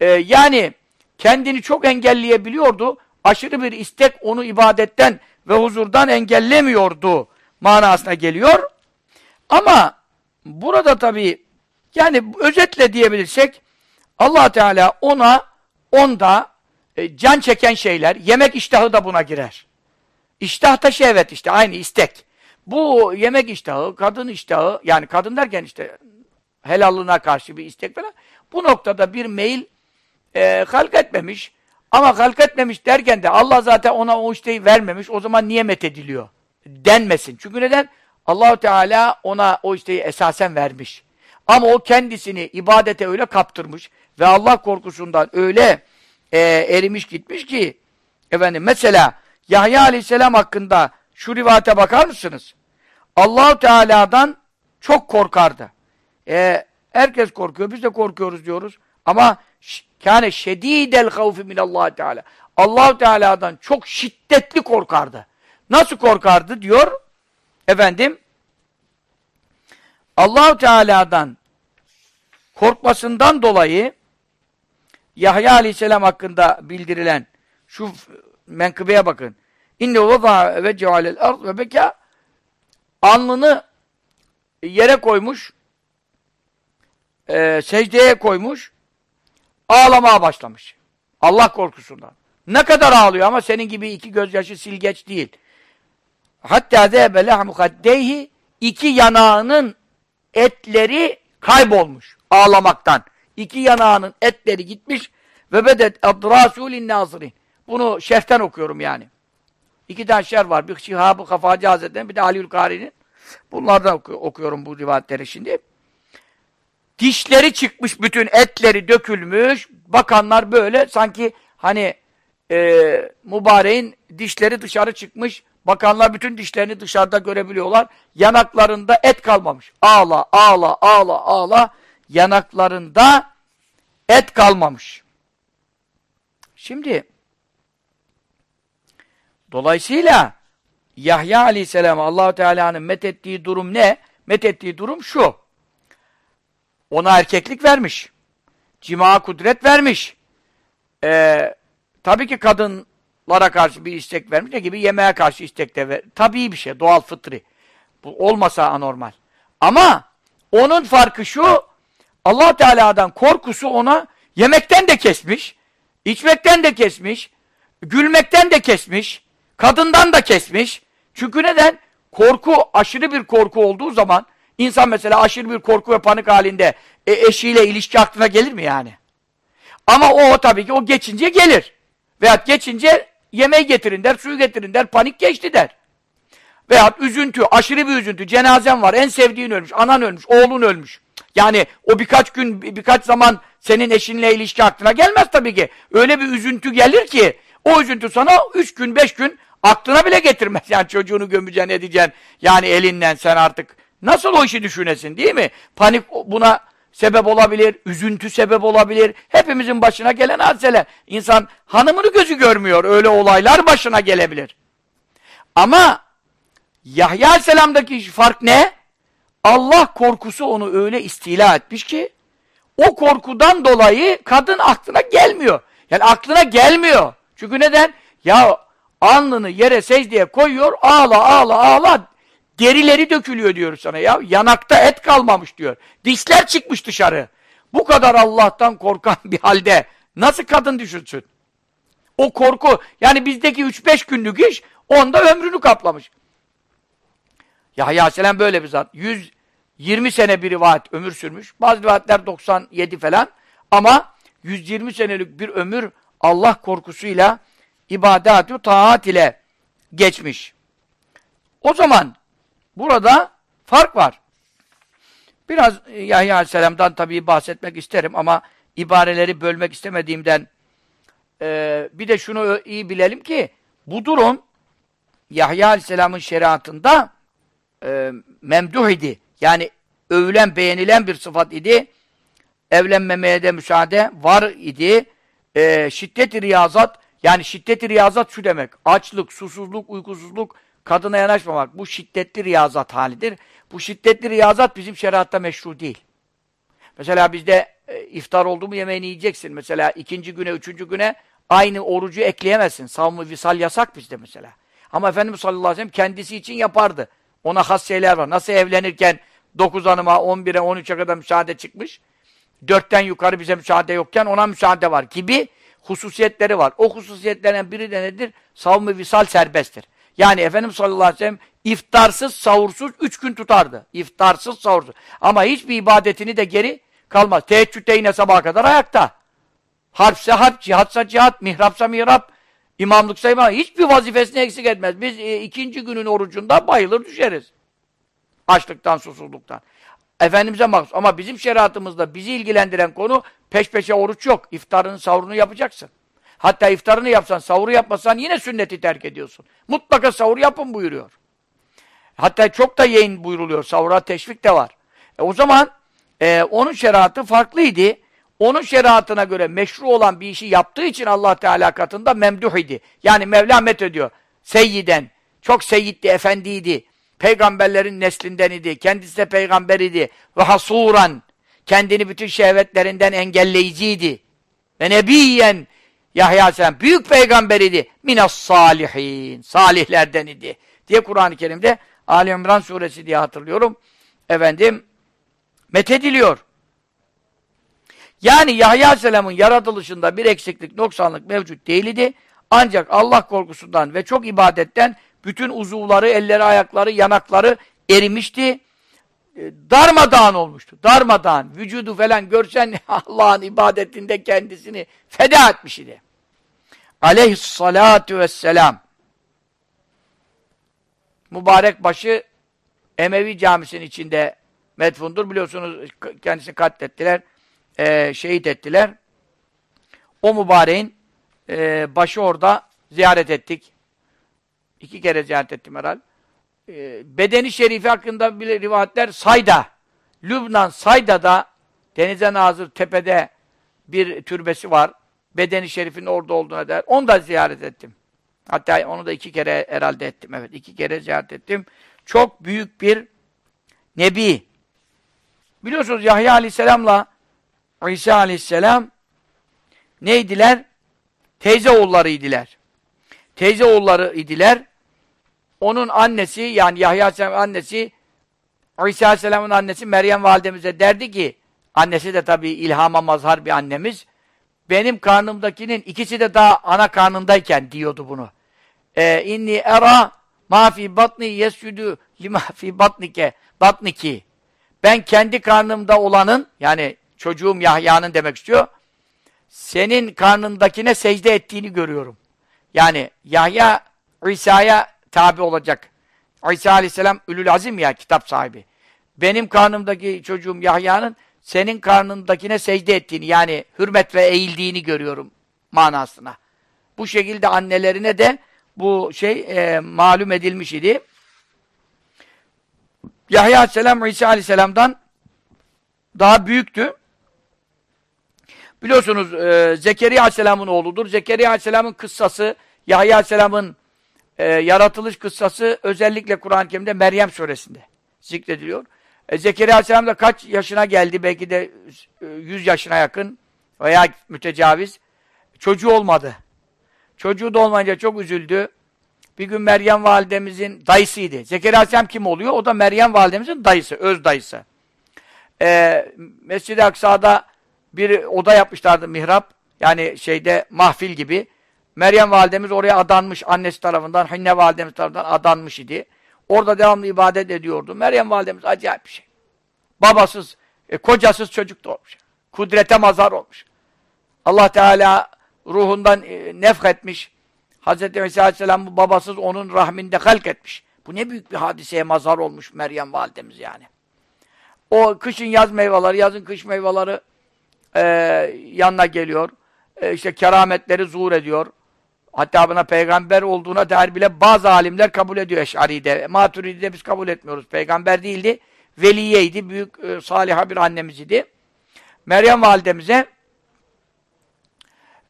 E, yani kendini çok engelleyebiliyordu. Aşırı bir istek onu ibadetten ve huzurdan engellemiyordu manasına geliyor. Ama burada tabii yani özetle diyebilirsek allah Teala ona onda e, can çeken şeyler, yemek iştahı da buna girer. İştah da şehvet işte aynı istek. Bu yemek iştahı, kadın iştahı yani kadın derken işte helallığına karşı bir istek falan. Bu noktada bir meyil e, halk etmemiş. Ama halk etmemiş derken de Allah zaten ona o isteği vermemiş. O zaman niye ediliyor? Denmesin. Çünkü neden? Allahu Teala ona o isteği esasen vermiş. Ama o kendisini ibadete öyle kaptırmış ve Allah korkusundan öyle e, erimiş gitmiş ki efendim mesela Yahya aleyhisselam hakkında şu rivayete bakar mısınız? Allahu Teala'dan çok korkardı. E, herkes korkuyor, biz de korkuyoruz diyoruz. Ama kâne şedîdel havfi minallâhi Teala. Allahu Teala'dan çok şiddetli korkardı. Nasıl korkardı diyor? Efendim Allahu Teala'dan korkmasından dolayı Yahya Aleyhisselam hakkında bildirilen şu menkıbeye bakın. İnne vada ve cealel ard ve beka alnını yere koymuş e, secdeye koymuş ağlamaya başlamış. Allah korkusundan. Ne kadar ağlıyor ama senin gibi iki gözyaşı silgeç değil. Hatta zebe lahmu kaddeyhi iki yanağının etleri kaybolmuş ağlamaktan. İki yanağının etleri gitmiş ve bedet adrasulin nazirin. Bunu şerhten okuyorum yani. İki tane şer var. Bir Şihab-ı Kafacı Hazretleri'nin bir de Aliül Kari'nin. Bunlardan oku okuyorum bu rivayetleri şimdi. Dişleri çıkmış bütün etleri dökülmüş. Bakanlar böyle sanki hani e, mübareğin dişleri dışarı çıkmış. Bakanlar bütün dişlerini dışarıda görebiliyorlar. Yanaklarında et kalmamış. Ağla, ağla, ağla, ağla. Yanaklarında et kalmamış. Şimdi dolayısıyla Yahya Aleyhisselam Allahu Teala'nın methettiği durum ne? Methettiği durum şu. Ona erkeklik vermiş. Cima kudret vermiş. Ee, tabii ki kadınlara karşı bir istek vermiş. Ne gibi? Yemeğe karşı istek de ver. Tabii bir şey. Doğal fıtri. Bu olmasa anormal. Ama onun farkı şu allah Teala'dan korkusu ona yemekten de kesmiş. içmekten de kesmiş. Gülmekten de kesmiş. Kadından da kesmiş. Çünkü neden? Korku, aşırı bir korku olduğu zaman insan mesela aşırı bir korku ve panik halinde e, eşiyle ilişki aklına gelir mi yani? Ama o tabii ki o geçince gelir. Veyahut geçince yemeği getirin der, suyu getirin der, panik geçti der. Veyahut üzüntü, aşırı bir üzüntü, cenazen var, en sevdiğin ölmüş, anan ölmüş, oğlun ölmüş. Yani o birkaç gün, birkaç zaman senin eşinle ilişki aklına gelmez tabii ki. Öyle bir üzüntü gelir ki, o üzüntü sana üç gün, beş gün aklına bile getirmez. Yani çocuğunu gömeceksin, edeceksin. Yani elinden sen artık nasıl o işi düşünesin değil mi? Panik buna sebep olabilir, üzüntü sebep olabilir. Hepimizin başına gelen hadiseler. İnsan hanımını gözü görmüyor. Öyle olaylar başına gelebilir. Ama Yahya Aleyhisselam'daki fark ne? Allah korkusu onu öyle istila etmiş ki o korkudan dolayı kadın aklına gelmiyor. Yani aklına gelmiyor. Çünkü neden? Ya alnını yere secdeye koyuyor, ağla ağla ağla derileri dökülüyor diyor sana ya. Yanakta et kalmamış diyor. Dişler çıkmış dışarı. Bu kadar Allah'tan korkan bir halde nasıl kadın düşünsün? O korku, yani bizdeki 3-5 günlük iş onda ömrünü kaplamış. Yahya Aleyhisselam böyle bir zat. 120 sene bir rivayet ömür sürmüş. Bazı rivayetler 97 falan. Ama 120 senelik bir ömür Allah korkusuyla ibadet taat ile geçmiş. O zaman burada fark var. Biraz Yahya Aleyhisselam'dan tabii bahsetmek isterim ama ibareleri bölmek istemediğimden e, bir de şunu iyi bilelim ki bu durum Yahya Aleyhisselam'ın şeriatında e, memduh idi. Yani övülen, beğenilen bir sıfat idi. Evlenmemeye de müsaade var idi. E, şiddet-i riyazat, yani şiddet-i riyazat şu demek. Açlık, susuzluk, uykusuzluk, kadına yanaşmamak. Bu şiddetli riyazat halidir. Bu şiddetli riyazat bizim şeriatta meşru değil. Mesela bizde e, iftar oldu mu yemeğini yiyeceksin. Mesela ikinci güne, üçüncü güne aynı orucu ekleyemezsin. Savunma visal yasak bizde mesela. Ama Efendimiz sallallahu aleyhi ve sellem kendisi için yapardı. Ona has şeyler var. Nasıl evlenirken 9 hanıma 11'e 13'e kadar müsaade çıkmış. 4'ten yukarı bize müsaade yokken ona müsaade var gibi hususiyetleri var. O hususiyetlerden biri de nedir? Savunma visal serbesttir. Yani Efendimiz sallallahu aleyhi ve sellem iftarsız, sahursuz üç gün tutardı. İftarsız, sahursuz. Ama hiçbir ibadetini de geri kalmaz. Teheccüde yine sabaha kadar ayakta. Harpse harp, cihatsa cihat, mihrapsa mihrap, imamlıksa imam. Hiçbir vazifesini eksik etmez. Biz e, ikinci günün orucunda bayılır düşeriz. Açlıktan, susuzluktan. Efendimiz'e mahsus. Ama bizim şeriatımızda bizi ilgilendiren konu peş peşe oruç yok. İftarını, sahurunu yapacaksın. Hatta iftarını yapsan, sahuru yapmasan yine sünneti terk ediyorsun. Mutlaka sahur yapın buyuruyor. Hatta çok da yiyin buyuruluyor. Sahura teşvik de var. E o zaman e, onun şeriatı farklıydı. Onun şeriatına göre meşru olan bir işi yaptığı için Allah Teala katında memduh idi. Yani Mevla ediyor. Seyyiden, çok seyyitti, efendiydi. Peygamberlerin neslinden idi. Kendisi de peygamber idi. Ve hasuran, kendini bütün şehvetlerinden engelleyiciydi. Ve nebiyen, Yahya Aleyhisselam büyük peygamber idi. Minas salihin, salihlerden idi. Diye Kur'an-ı Kerim'de Ali İmran suresi diye hatırlıyorum. Efendim, methediliyor. Yani Yahya Aleyhisselam'ın yaratılışında bir eksiklik, noksanlık mevcut değildi. Ancak Allah korkusundan ve çok ibadetten bütün uzuvları, elleri, ayakları, yanakları erimişti. E, darmadağın olmuştu. Darmadağın. Vücudu falan görsen Allah'ın ibadetinde kendisini feda etmiş idi. Aleyhissalatu vesselam. Mübarek başı Emevi camisinin içinde medfundur. Biliyorsunuz kendisini katlettiler e, şehit ettiler. O mübareğin e, başı orada ziyaret ettik. İki kere ziyaret ettim herhal. E, bedeni şerifi hakkında bile rivayetler Sayda. Lübnan Sayda'da denize nazır tepede bir türbesi var. Bedeni şerifin orada olduğuna der. Onu da ziyaret ettim. Hatta onu da iki kere herhalde ettim. Evet iki kere ziyaret ettim. Çok büyük bir nebi. Biliyorsunuz Yahya Aleyhisselam'la İsa aleyhisselam neydiler? Teyze oğulları idiler. Teyze oğulları idiler. Onun annesi yani Yahya aleyhisselamın annesi İsa aleyhisselamın annesi Meryem validemize derdi ki annesi de tabii ilhama mazhar bir annemiz. Benim karnımdakinin ikisi de daha ana karnındayken diyordu bunu. Ee, inni era ma fi batni yesjudu lima fi batnike batniki. Ben kendi karnımda olanın yani çocuğum Yahya'nın demek istiyor. Senin karnındakine secde ettiğini görüyorum. Yani Yahya İsa'ya tabi olacak. İsa aleyhisselam ülül azim ya kitap sahibi. Benim karnımdaki çocuğum Yahya'nın senin karnındakine secde ettiğini yani hürmet ve eğildiğini görüyorum manasına. Bu şekilde annelerine de bu şey e, malum edilmiş idi. Yahya aleyhisselam İsa aleyhisselamdan daha büyüktü. Biliyorsunuz e, Zekeriya Aleyhisselam'ın oğludur. Zekeriya Aleyhisselam'ın kıssası, Yahya Aleyhisselam'ın e, yaratılış kıssası özellikle Kur'an-ı Kerim'de Meryem suresinde zikrediliyor. E, Zekeriya Aleyhisselam da kaç yaşına geldi? Belki de e, 100 yaşına yakın veya mütecaviz. Çocuğu olmadı. Çocuğu da olmayınca çok üzüldü. Bir gün Meryem validemizin dayısıydı. Zekeriya Aleyhisselam kim oluyor? O da Meryem validemizin dayısı, öz dayısı. Ee, Mescid-i Aksa'da bir oda yapmışlardı mihrap. Yani şeyde mahfil gibi. Meryem validemiz oraya adanmış annesi tarafından, Hinne validemiz tarafından adanmış idi. Orada devamlı ibadet ediyordu. Meryem validemiz acayip bir şey. Babasız, e, kocasız çocuk doğmuş. Kudrete mazar olmuş. Allah Teala ruhundan e, nefh etmiş. Hz. İsa Aleyhisselam babasız onun rahminde halk etmiş. Bu ne büyük bir hadiseye mazar olmuş Meryem validemiz yani. O kışın yaz meyveleri, yazın kış meyveleri e, yanına geliyor. E, işte kerametleri zuhur ediyor. Hatta buna peygamber olduğuna dair bile bazı alimler kabul ediyor Eş'ari'de. Maturidi'de biz kabul etmiyoruz. Peygamber değildi. Veliyeydi. Büyük e, saliha bir annemiz idi. Meryem validemize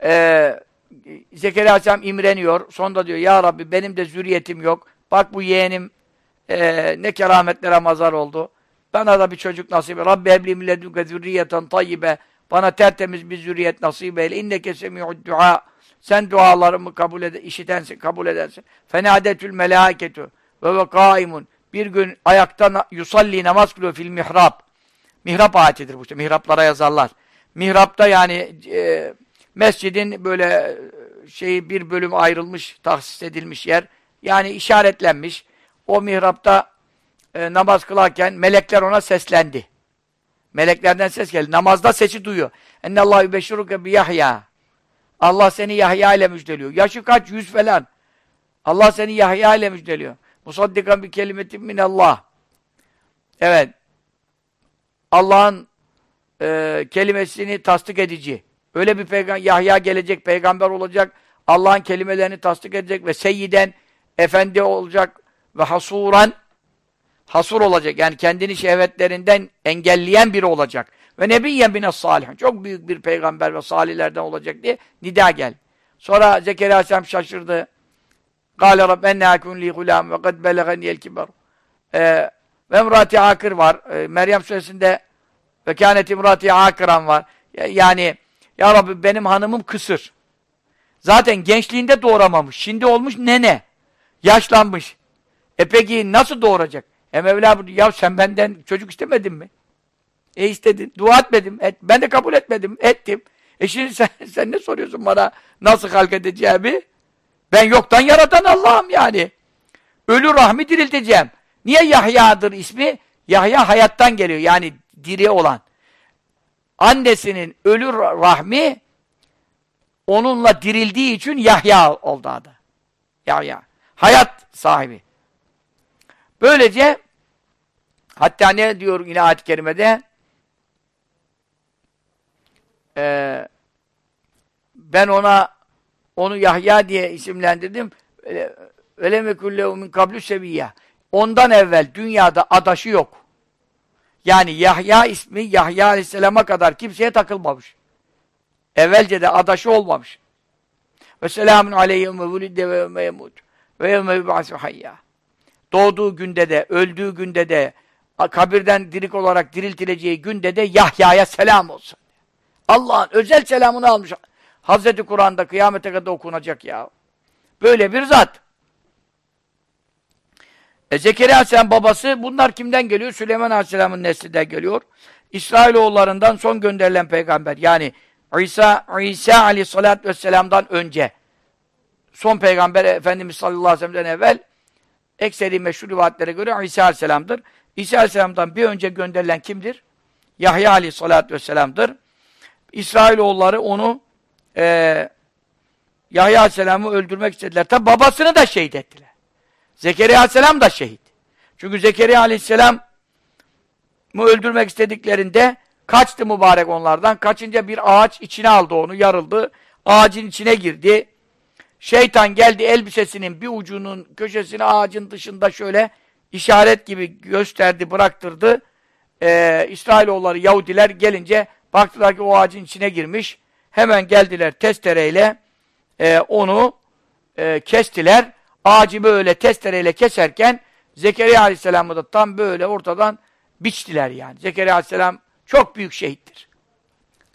e, Zekeriya Aleyhisselam imreniyor. Sonunda diyor ya Rabbi benim de zürriyetim yok. Bak bu yeğenim e, ne kerametlere mazar oldu. Bana da bir çocuk nasip. Rabbi ebli milledüke zürriyeten tayyibe. Bana tertemiz bir zürriyet nasip eyle. İnneke semi'ud dua. Sen dualarımı kabul ede, işitensin, kabul edersin. Fenadetül melâketu ve ve kaimun. Bir gün ayakta yusalli namaz kılıyor fil mihrab. Mihrap ayetidir bu işte. Mihraplara yazarlar. Mihrapta yani e, mescidin böyle şeyi bir bölüm ayrılmış, tahsis edilmiş yer. Yani işaretlenmiş. O mihrapta e, namaz kılarken melekler ona seslendi. Meleklerden ses geldi. Namazda sesi duyuyor. Ennallahu yübeşşiruke bi Yahya. Allah seni Yahya ile müjdeliyor. Yaşı kaç? Yüz falan. Allah seni Yahya ile müjdeliyor. Musaddikan bir kelimetin minallah. Evet. Allah'ın e, kelimesini tasdik edici. Öyle bir peygamber, Yahya gelecek, peygamber olacak, Allah'ın kelimelerini tasdik edecek ve seyyiden, efendi olacak ve hasuran, hasur olacak. Yani kendini şehvetlerinden engelleyen biri olacak. Ve nebiyyen bine salihin. Çok büyük bir peygamber ve salihlerden olacak diye nida gel. Sonra Zekeriya Aleyhisselam şaşırdı. Kâle Rabbenne akun li gulâm ve kad belegeniyel kibar. Ee, ve emrati akır var. Ee, Meryem suresinde ve kânet imrati akıran var. Yani ya Rabbi benim hanımım kısır. Zaten gençliğinde doğuramamış. Şimdi olmuş nene. Yaşlanmış. E peki nasıl doğuracak? E Mevla ya sen benden çocuk istemedin mi? E istedin. Dua etmedim. Et. Ben de kabul etmedim. Ettim. E şimdi sen, sen ne soruyorsun bana nasıl halk edeceğimi? Ben yoktan yaratan Allah'ım yani. Ölü rahmi dirilteceğim. Niye Yahya'dır ismi? Yahya hayattan geliyor. Yani diri olan. Annesinin ölü rahmi onunla dirildiği için Yahya oldu adı. Yahya. Hayat sahibi. Böylece hatta ne diyor yine ayet-i kerimede? Ee, ben ona onu Yahya diye isimlendirdim. Öyle meküllehu min kablu seviyya. Ondan evvel dünyada adaşı yok. Yani Yahya ismi Yahya Aleyhisselam'a kadar kimseye takılmamış. Evvelce de adaşı olmamış. Ve selamun aleyhi ve vulidde ve yevme yemut ve yevme yub'asu hayya. Doğduğu günde de, öldüğü günde de, kabirden dirik olarak diriltileceği günde de Yahya'ya selam olsun. Allah'ın özel selamını almış. Hazreti Kur'an'da kıyamete kadar okunacak ya. Böyle bir zat. E Zekeriya Aleyhisselam babası, bunlar kimden geliyor? Süleyman Aleyhisselam'ın neslinden geliyor. İsrailoğullarından son gönderilen peygamber. Yani İsa, İsa Aleyhisselatü Vesselam'dan önce. Son peygamber Efendimiz sallallahu aleyhi ve sellem'den evvel ekseri meşhur rivayetlere göre İsa Aleyhisselam'dır. İsa Aleyhisselam'dan bir önce gönderilen kimdir? Yahya Aleyhisselatü Vesselam'dır. İsrailoğulları onu e, Yahya Aleyhisselam'ı öldürmek istediler. Tabi babasını da şehit ettiler. Zekeriya Aleyhisselam da şehit. Çünkü Zekeriya Aleyhisselam mı öldürmek istediklerinde kaçtı mübarek onlardan. Kaçınca bir ağaç içine aldı onu, yarıldı. Ağacın içine girdi. Şeytan geldi elbisesinin bir ucunun köşesini ağacın dışında şöyle işaret gibi gösterdi, bıraktırdı. Ee, İsrailoğulları, Yahudiler gelince baktılar ki o ağacın içine girmiş. Hemen geldiler testereyle e, onu e, kestiler. Ağacı böyle testereyle keserken Zekeriya Aleyhisselam'ı da tam böyle ortadan biçtiler yani. Zekeriya Aleyhisselam çok büyük şehittir.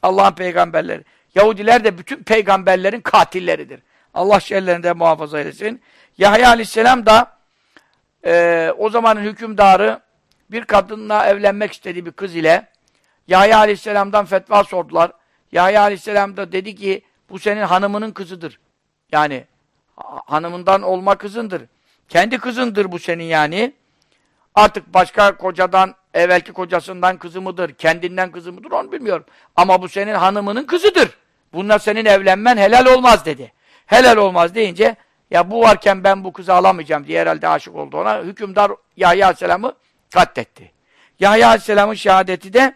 Allah'ın peygamberleri. Yahudiler de bütün peygamberlerin katilleridir. Allah şerlerinden muhafaza eylesin. Yahya Aleyhisselam da e, o zamanın hükümdarı bir kadınla evlenmek istediği bir kız ile Yahya Aleyhisselam'dan fetva sordular. Yahya Aleyhisselam da dedi ki bu senin hanımının kızıdır. Yani hanımından olma kızındır. Kendi kızındır bu senin yani. Artık başka kocadan, evvelki kocasından kızı mıdır, kendinden kızı mıdır onu bilmiyorum. Ama bu senin hanımının kızıdır. Bununla senin evlenmen helal olmaz dedi. Helal olmaz deyince ya bu varken ben bu kızı alamayacağım diye herhalde aşık oldu ona. Hükümdar Yahya Aleyhisselam'ı katletti. Yahya Aleyhisselam'ın şehadeti de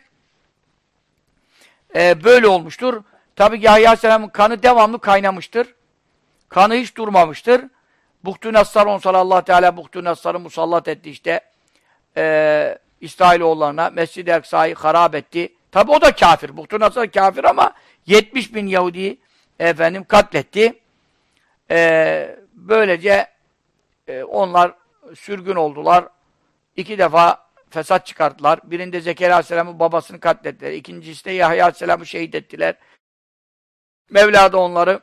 e, böyle olmuştur. Tabi Yahya Aleyhisselam'ın kanı devamlı kaynamıştır. Kanı hiç durmamıştır. Buhtü Nassar onsal Allah Teala Buhtü Nassar'ı musallat etti işte. Ee, İsrailoğullarına Mescid-i Eksa'yı harap etti. Tabi o da kafir. Buhtü Nassar kafir ama 70 bin Yahudi efendim katletti. Ee, böylece e, onlar sürgün oldular. İki defa fesat çıkarttılar. Birinde Zekeriya Aleyhisselam'ın babasını katlettiler. İkincisi de Yahya Aleyhisselam'ı şehit ettiler. Mevla da onları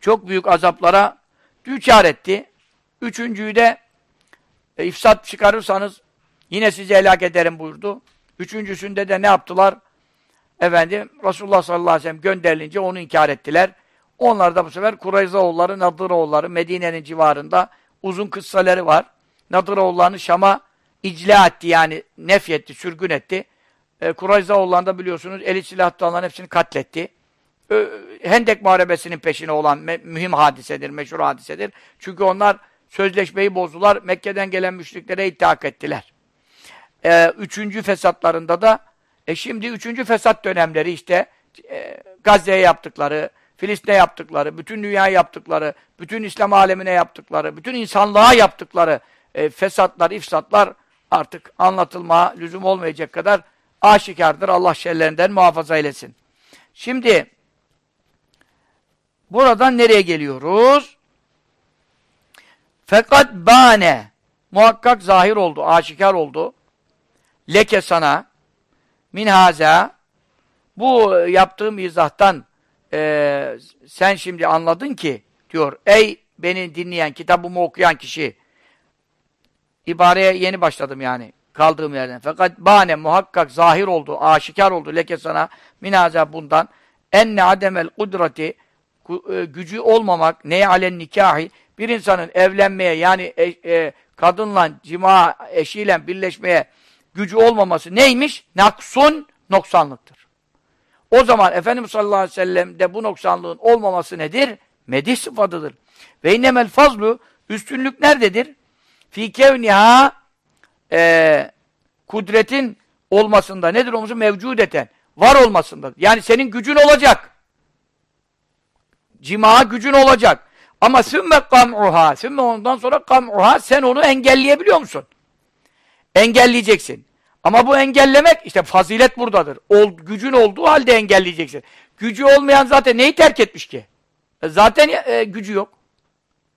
çok büyük azaplara düçar etti. Üçüncüyü de e, ifsat çıkarırsanız yine sizi helak ederim buyurdu. Üçüncüsünde de ne yaptılar? Efendim Resulullah sallallahu aleyhi ve sellem gönderilince onu inkar ettiler. Onlar da bu sefer Kurayzaoğulları, Nadıroğulları Medine'nin civarında uzun kıssaları var. Nadıroğullarını Şam'a icla etti yani nefyetti, sürgün etti. E, Kurayzaoğullarını biliyorsunuz eli silahlı olanların hepsini katletti. Hendek Muharebesi'nin peşine olan mühim hadisedir, meşhur hadisedir. Çünkü onlar sözleşmeyi bozdular, Mekke'den gelen müşriklere ittihak ettiler. Ee, üçüncü fesatlarında da, e şimdi üçüncü fesat dönemleri işte, e, Gazze'ye yaptıkları, Filistin'e yaptıkları, bütün dünya yaptıkları, bütün İslam alemine yaptıkları, bütün insanlığa yaptıkları e, fesatlar, ifsatlar artık anlatılma lüzum olmayacak kadar aşikardır. Allah şerlerinden muhafaza eylesin. Şimdi buradan nereye geliyoruz? Fakat bane muhakkak zahir oldu, aşikar oldu. Leke sana minhaza bu yaptığım izahtan e, sen şimdi anladın ki diyor ey beni dinleyen, kitabımı okuyan kişi ibareye yeni başladım yani kaldığım yerden. Fakat bane muhakkak zahir oldu, aşikar oldu leke sana minaza bundan enne ademel kudreti e, gücü olmamak neye alen nikahi bir insanın evlenmeye yani e, e, kadınla cima eşiyle birleşmeye gücü olmaması neymiş? Naksun noksanlıktır. O zaman Efendimiz sallallahu aleyhi ve sellem de bu noksanlığın olmaması nedir? Medih sıfatıdır. Ve innemel fazlu üstünlük nerededir? Fi kevniha e, kudretin olmasında nedir olması? Mevcudeten. Var olmasında. Yani senin gücün olacak. Cima gücün olacak. Ama sümme kam'uha. Sümme ondan sonra kam'uha. Sen onu engelleyebiliyor musun? Engelleyeceksin. Ama bu engellemek, işte fazilet buradadır. Ol, gücün olduğu halde engelleyeceksin. Gücü olmayan zaten neyi terk etmiş ki? E zaten e, gücü yok.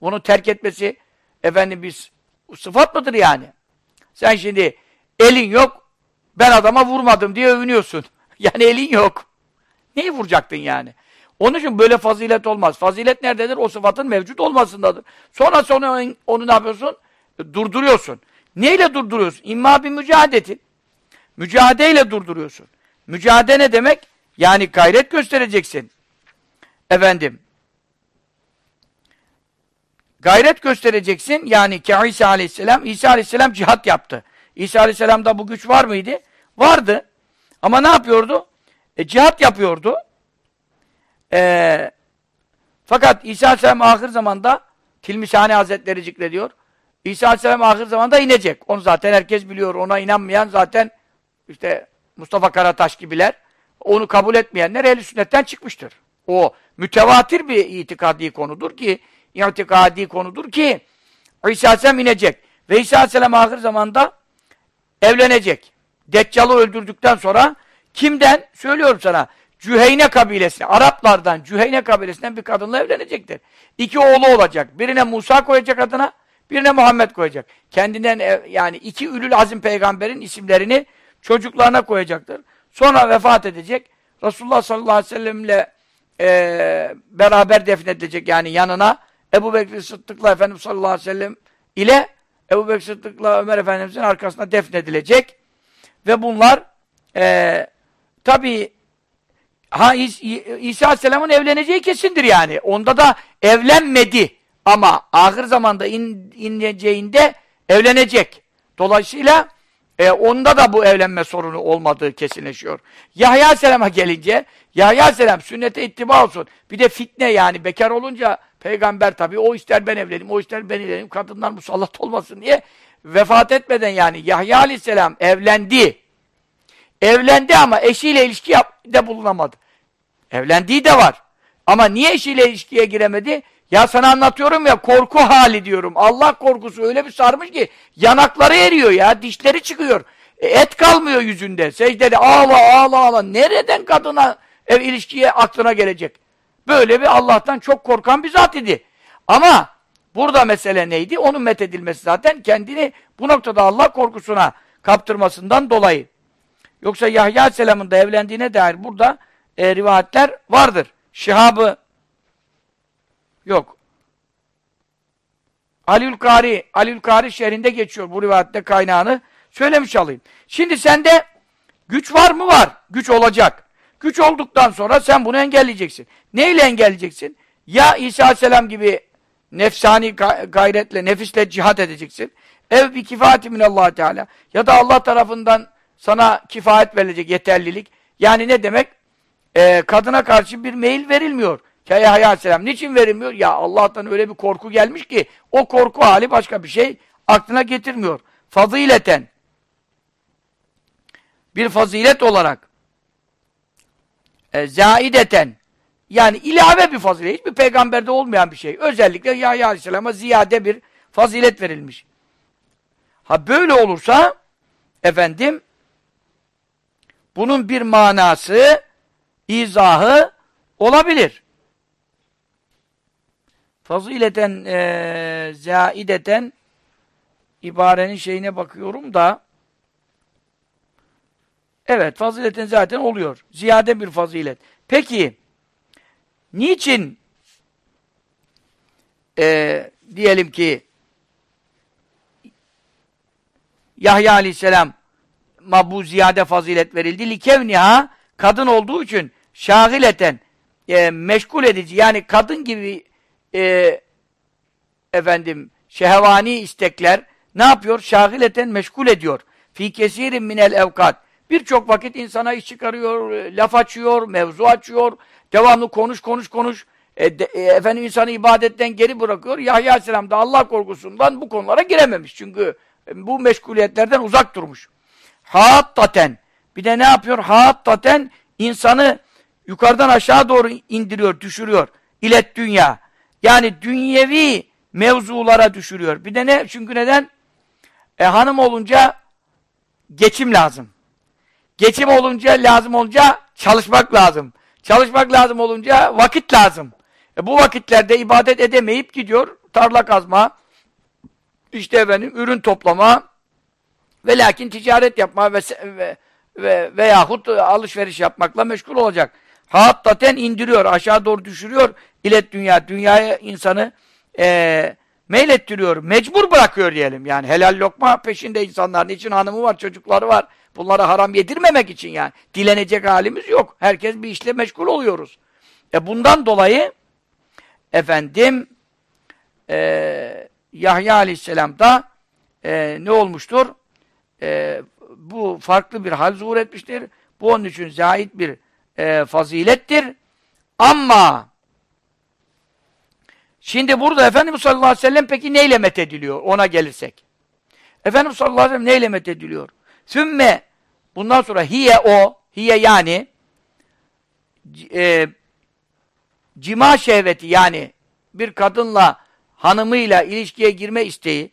Bunu terk etmesi, efendim biz sıfat mıdır yani? Sen şimdi elin yok, ben adama vurmadım diye övünüyorsun. Yani elin yok. Neyi vuracaktın yani? Onun için böyle fazilet olmaz. Fazilet nerededir? O sıfatın mevcut olmasındadır. Sonra sonra onu ne yapıyorsun? Durduruyorsun. Neyle durduruyorsun? İmma bir mücadetin. Mücadeleyle durduruyorsun. Mücadele ne demek? Yani gayret göstereceksin. Efendim. Gayret göstereceksin. Yani ki İsa aleyhisselam, İsa aleyhisselam cihat yaptı. İsa aleyhisselamda bu güç var mıydı? Vardı. Ama ne yapıyordu? E, cihat yapıyordu. E, fakat İsa aleyhisselam ahir zamanda Tilmisane Hazretleri zikrediyor. İsa aleyhisselam ahir zamanda inecek. Onu zaten herkes biliyor. Ona inanmayan zaten işte Mustafa Karataş gibiler, onu kabul etmeyenler ehl sünnetten çıkmıştır. O mütevatir bir itikadi konudur ki, itikadi konudur ki İsa Aleyhisselam inecek. Ve İsa Aleyhisselam ahir zamanda evlenecek. Deccal'ı öldürdükten sonra kimden? Söylüyorum sana. Cüheyne kabilesi, Araplardan Cüheyne kabilesinden bir kadınla evlenecektir. İki oğlu olacak. Birine Musa koyacak adına, birine Muhammed koyacak. Kendinden yani iki ülül azim peygamberin isimlerini çocuklarına koyacaktır. Sonra vefat edecek. Resulullah sallallahu aleyhi ve sellemle e, beraber defnedilecek yani yanına Ebu Bekir Sıddık'la Efendimiz sallallahu aleyhi ve sellem ile Ebu Bekir Sıddık'la Ömer Efendimiz'in arkasına defnedilecek. Ve bunlar e, tabi ha, İs İsa Aleyhisselam'ın evleneceği kesindir yani. Onda da evlenmedi. Ama ahir zamanda in, ineceğinde evlenecek. Dolayısıyla e, onda da bu evlenme sorunu olmadığı kesinleşiyor. Yahya Selam'a gelince, Yahya Selam sünnete ittiba olsun. Bir de fitne yani bekar olunca peygamber tabii o ister ben evleneyim, o ister ben evleneyim, kadınlar musallat olmasın diye vefat etmeden yani Yahya Aleyhisselam evlendi. Evlendi ama eşiyle ilişki de bulunamadı. Evlendiği de var. Ama niye eşiyle ilişkiye giremedi? Ya sana anlatıyorum ya korku hali diyorum. Allah korkusu öyle bir sarmış ki yanakları eriyor ya, dişleri çıkıyor. E, et kalmıyor yüzünde. Secdede ağla ağla ağla. Nereden kadına ev ilişkiye aklına gelecek? Böyle bir Allah'tan çok korkan bir zat idi. Ama burada mesele neydi? Onun methedilmesi zaten kendini bu noktada Allah korkusuna kaptırmasından dolayı. Yoksa Yahya Aleyhisselam'ın da evlendiğine dair burada e, rivayetler vardır. Şihabı Yok. Aliül Kari, Aliül Kari şehrinde geçiyor bu rivayette kaynağını. Söylemiş alayım. Şimdi sende güç var mı? Var. Güç olacak. Güç olduktan sonra sen bunu engelleyeceksin. Neyle engelleyeceksin? Ya İsa Aleyhisselam gibi nefsani gayretle, nefisle cihat edeceksin. Ev bir kifayeti minallah Teala. Ya da Allah tarafından sana kifayet verilecek yeterlilik. Yani ne demek? Ee, kadına karşı bir meyil verilmiyor. Yahya Aleyhisselam niçin verilmiyor? Ya Allah'tan öyle bir korku gelmiş ki o korku hali başka bir şey aklına getirmiyor. Fazileten bir fazilet olarak e, zaideten yani ilave bir fazilet. Hiçbir peygamberde olmayan bir şey. Özellikle Yahya Aleyhisselam'a ziyade bir fazilet verilmiş. Ha böyle olursa efendim bunun bir manası, izahı olabilir. Fazileten e, zaideten ibarenin şeyine bakıyorum da evet fazileten zaten oluyor. Ziyade bir fazilet. Peki niçin e, diyelim ki Yahya aleyhisselam ma bu ziyade fazilet verildi. Likevniha kadın olduğu için şagileten e, meşgul edici yani kadın gibi e, efendim şehvani istekler ne yapıyor? Şagileten meşgul ediyor. Fi kesirin minel evkat. Birçok vakit insana iş çıkarıyor, laf açıyor, mevzu açıyor, devamlı konuş konuş konuş. E, de, e, efendim insanı ibadetten geri bırakıyor. Yahya Aleyhisselam da Allah korkusundan bu konulara girememiş. Çünkü bu meşguliyetlerden uzak durmuş. Haattaten. Bir de ne yapıyor? Haattaten insanı yukarıdan aşağı doğru indiriyor, düşürüyor. İlet dünya. Yani dünyevi mevzulara düşürüyor. Bir de ne? Çünkü neden? E, hanım olunca geçim lazım. Geçim olunca, lazım olunca çalışmak lazım. Çalışmak lazım olunca vakit lazım. E, bu vakitlerde ibadet edemeyip gidiyor. Tarla kazma, işte efendim ürün toplama ve lakin ticaret yapma ve, ve, ve veyahut alışveriş yapmakla meşgul olacak. Hattaten indiriyor, aşağı doğru düşürüyor ilet dünya. Dünyaya insanı e, meylettiriyor, mecbur bırakıyor diyelim. Yani helal lokma peşinde insanların için hanımı var, çocukları var. Bunlara haram yedirmemek için yani. Dilenecek halimiz yok. Herkes bir işle meşgul oluyoruz. E bundan dolayı efendim e, Yahya aleyhisselam da e, ne olmuştur? E, bu farklı bir hal zuhur etmiştir. Bu onun için zahid bir e, fazilettir. Ama şimdi burada Efendimiz sallallahu aleyhi ve sellem peki neyle methediliyor? Ona gelirsek. Efendimiz sallallahu aleyhi ve sellem neyle methediliyor? Sümme bundan sonra hiye o, hiye yani e, cima şehveti yani bir kadınla hanımıyla ilişkiye girme isteği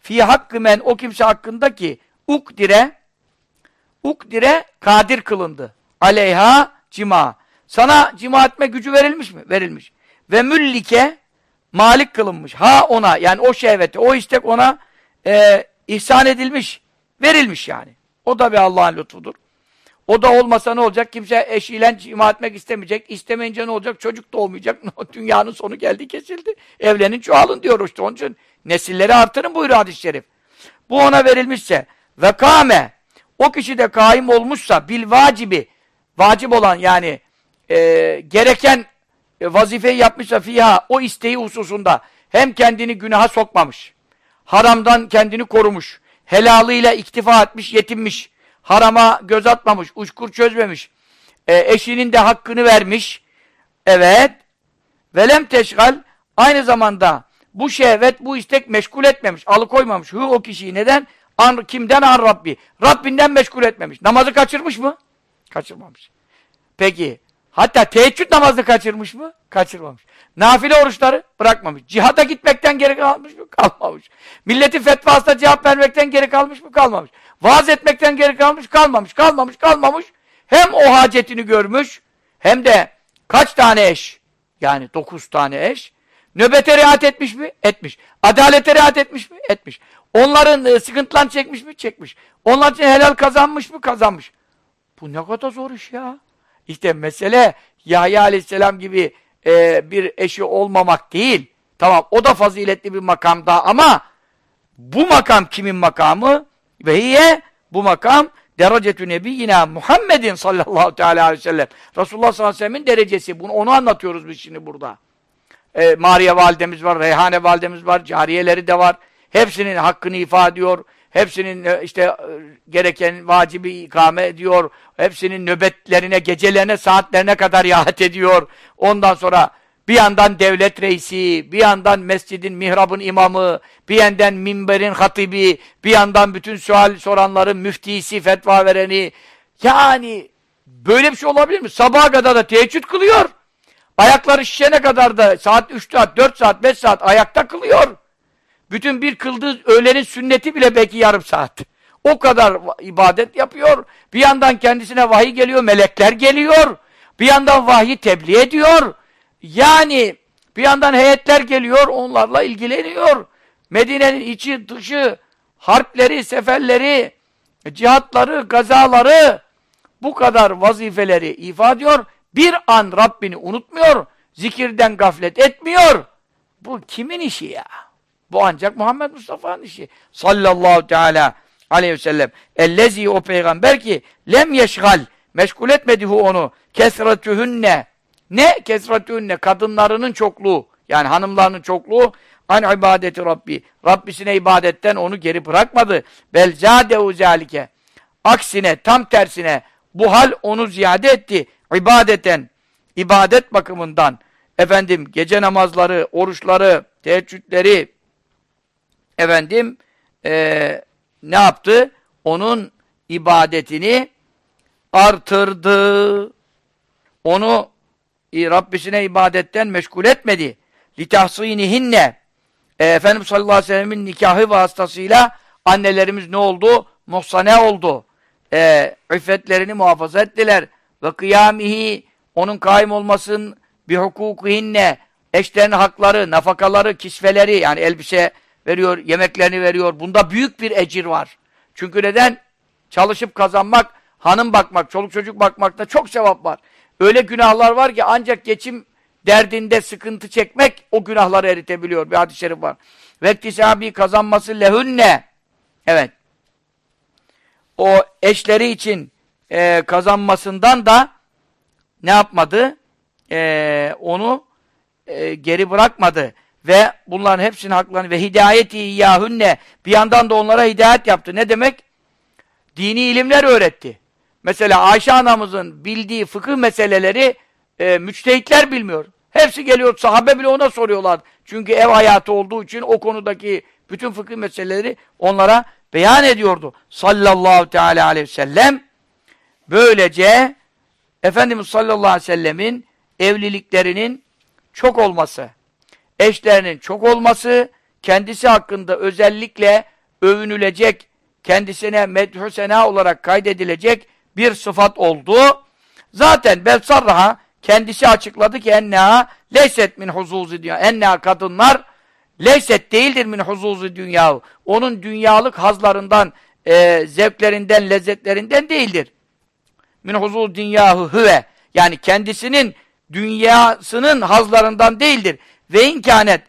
fi hakkı men o kimse hakkında ki ukdire ukdire kadir kılındı. Aleyha cima. Sana cima etme gücü verilmiş mi? Verilmiş. Ve müllike malik kılınmış. Ha ona yani o şehveti, o istek ona e, ihsan edilmiş. Verilmiş yani. O da bir Allah'ın lütfudur. O da olmasa ne olacak? Kimse eşiyle cima etmek istemeyecek. İstemeyince ne olacak? Çocuk da olmayacak. Dünyanın sonu geldi kesildi. Evlenin çoğalın diyor işte. Onun için nesilleri artırın buyuruyor hadis-i şerif. Bu ona verilmişse ve kâme o kişi de kaim olmuşsa bil vacibi vacip olan yani e, gereken e, vazifeyi yapmışsa fiha o isteği hususunda hem kendini günaha sokmamış, haramdan kendini korumuş, helalıyla iktifa etmiş, yetinmiş, harama göz atmamış, uçkur çözmemiş, e, eşinin de hakkını vermiş, evet, velem teşgal, aynı zamanda bu şehvet, bu istek meşgul etmemiş, alıkoymamış, hı o kişiyi neden? An, kimden? An Rabbi. Rabbinden meşgul etmemiş. Namazı kaçırmış mı? Kaçırmamış. Peki, hatta teheccüd namazı kaçırmış mı? Kaçırmamış. Nafile oruçları bırakmamış. Cihada gitmekten geri kalmış mı? Kalmamış. Milletin fetvasına cevap vermekten geri kalmış mı? Kalmamış. Vaaz etmekten geri kalmış, kalmamış, kalmamış, kalmamış. Hem o hacetini görmüş, hem de kaç tane eş? Yani dokuz tane eş. Nöbete riayet etmiş mi? Etmiş. Adalete riayet etmiş mi? Etmiş. Onların e, sıkıntılarını çekmiş mi? Çekmiş. Onlar için helal kazanmış mı? Kazanmış. Bu ne kadar zor iş ya. İşte mesele Yahya aleyhisselam gibi e, bir eşi olmamak değil. Tamam o da faziletli bir makamda ama bu makam kimin makamı? Ve hiye bu makam derecetü nebiyyina Muhammedin sallallahu teala aleyhi ve sellem. Resulullah sallallahu aleyhi ve sellem'in derecesi. Bunu, onu anlatıyoruz biz şimdi burada. Ee, Mariye validemiz var, Reyhane validemiz var, cariyeleri de var. Hepsinin hakkını ifade ediyor. Hepsinin e, işte e, gereken vacibi ikame ediyor. Hepsinin nöbetlerine, gecelerine, saatlerine kadar yahat ediyor. Ondan sonra bir yandan devlet reisi, bir yandan mescidin, mihrabın imamı, bir yandan minberin hatibi, bir yandan bütün sual soranların müftisi, fetva vereni. Yani Böyle bir şey olabilir mi? Sabaha kadar da teheccüd kılıyor. Ayakları şişene kadar da saat 3 saat, 4 saat, 5 saat ayakta kılıyor. Bütün bir kıldığı öğlenin sünneti bile belki yarım saat. O kadar ibadet yapıyor. Bir yandan kendisine vahiy geliyor, melekler geliyor. Bir yandan vahyi tebliğ ediyor. Yani bir yandan heyetler geliyor, onlarla ilgileniyor. Medine'nin içi, dışı, harpleri, seferleri, cihatları, gazaları, bu kadar vazifeleri ifade ediyor. Bir an Rabbini unutmuyor, zikirden gaflet etmiyor. Bu kimin işi ya? Bu ancak Muhammed Mustafa'nın işi. Sallallahu teala aleyhi ve sellem. Ellezi o peygamber ki lem yeşgal meşgul etmedihu onu kesretühünne ne kesretühünne kadınlarının çokluğu yani hanımlarının çokluğu an ibadeti Rabbi. Rabbisine ibadetten onu geri bırakmadı. Bel zâdehu zâlike. Aksine tam tersine bu hal onu ziyade etti. İbadeten ibadet bakımından efendim gece namazları, oruçları, teheccüdleri efendim e, ne yaptı? Onun ibadetini artırdı. Onu e, Rabbisine ibadetten meşgul etmedi. Litahsinihinne e, Efendimiz sallallahu aleyhi ve sellemin nikahı vasıtasıyla annelerimiz ne oldu? Muhsane oldu. E, iffetlerini muhafaza ettiler. Ve kıyamihi onun kaim olmasın bir hukukihinne eşlerin hakları, nafakaları, kisveleri yani elbise veriyor, yemeklerini veriyor. Bunda büyük bir ecir var. Çünkü neden? Çalışıp kazanmak, hanım bakmak, çoluk çocuk bakmakta çok sevap var. Öyle günahlar var ki ancak geçim derdinde sıkıntı çekmek o günahları eritebiliyor. Bir hadis-i şerif var. Vektisabi kazanması lehünne. Evet. O eşleri için e, kazanmasından da ne yapmadı? E, onu e, geri bırakmadı. Ve bunların hepsinin haklarını ve hidayeti yahünne bir yandan da onlara hidayet yaptı. Ne demek? Dini ilimler öğretti. Mesela Ayşe anamızın bildiği fıkıh meseleleri e, müçtehitler bilmiyor. Hepsi geliyor, sahabe bile ona soruyorlar. Çünkü ev hayatı olduğu için o konudaki bütün fıkıh meseleleri onlara beyan ediyordu. Sallallahu teala aleyhi ve sellem. Böylece Efendimiz sallallahu aleyhi ve sellemin evliliklerinin çok olması, eşlerinin çok olması, kendisi hakkında özellikle övünülecek, kendisine medhü sena olarak kaydedilecek bir sıfat oldu. Zaten Belsarraha kendisi açıkladı ki enneha leyset min huzuzi dünya. Enneha kadınlar leyset değildir min huzuzi dünya. Onun dünyalık hazlarından, e, zevklerinden, lezzetlerinden değildir. Min huzuz dünyahu hüve. Yani kendisinin dünyasının hazlarından değildir. Ve imkanet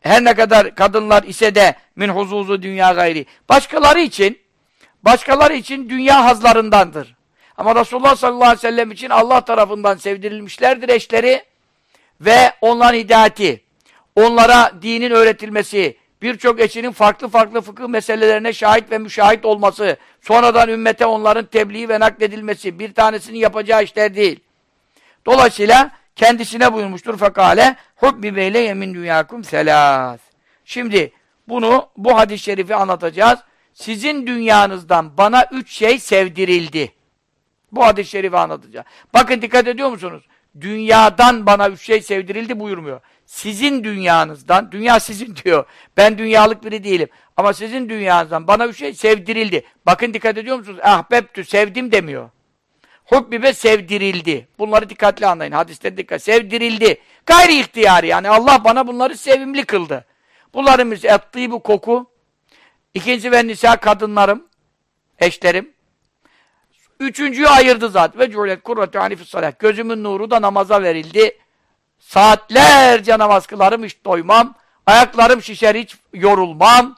her ne kadar kadınlar ise de min huzuzu dünya gayri. Başkaları için başkaları için dünya hazlarındandır. Ama Resulullah sallallahu aleyhi ve sellem için Allah tarafından sevdirilmişlerdir eşleri ve onların hidayeti, onlara dinin öğretilmesi, birçok eşinin farklı farklı fıkıh meselelerine şahit ve müşahit olması, sonradan ümmete onların tebliği ve nakledilmesi, bir tanesinin yapacağı işler değil. Dolayısıyla kendisine buyurmuştur fekale hubbi beyle yemin dünyakum selas. Şimdi bunu bu hadis-i şerifi anlatacağız. Sizin dünyanızdan bana üç şey sevdirildi. Bu hadis-i şerifi anlatacağım. Bakın dikkat ediyor musunuz? Dünyadan bana üç şey sevdirildi buyurmuyor. Sizin dünyanızdan, dünya sizin diyor. Ben dünyalık biri değilim. Ama sizin dünyanızdan bana üç şey sevdirildi. Bakın dikkat ediyor musunuz? Ahbeptü, sevdim demiyor. Hubbibe sevdirildi. Bunları dikkatli anlayın. Hadiste dikkat. Sevdirildi. Gayri ihtiyari yani Allah bana bunları sevimli kıldı. Bunların ettiği bu koku. İkinci ve nisa kadınlarım, eşlerim. Üçüncüyü ayırdı zaten. Ve cuhulet kurratu hanifis salat. Gözümün nuru da namaza verildi. Saatlerce namaz kılarım hiç doymam. Ayaklarım şişer hiç yorulmam.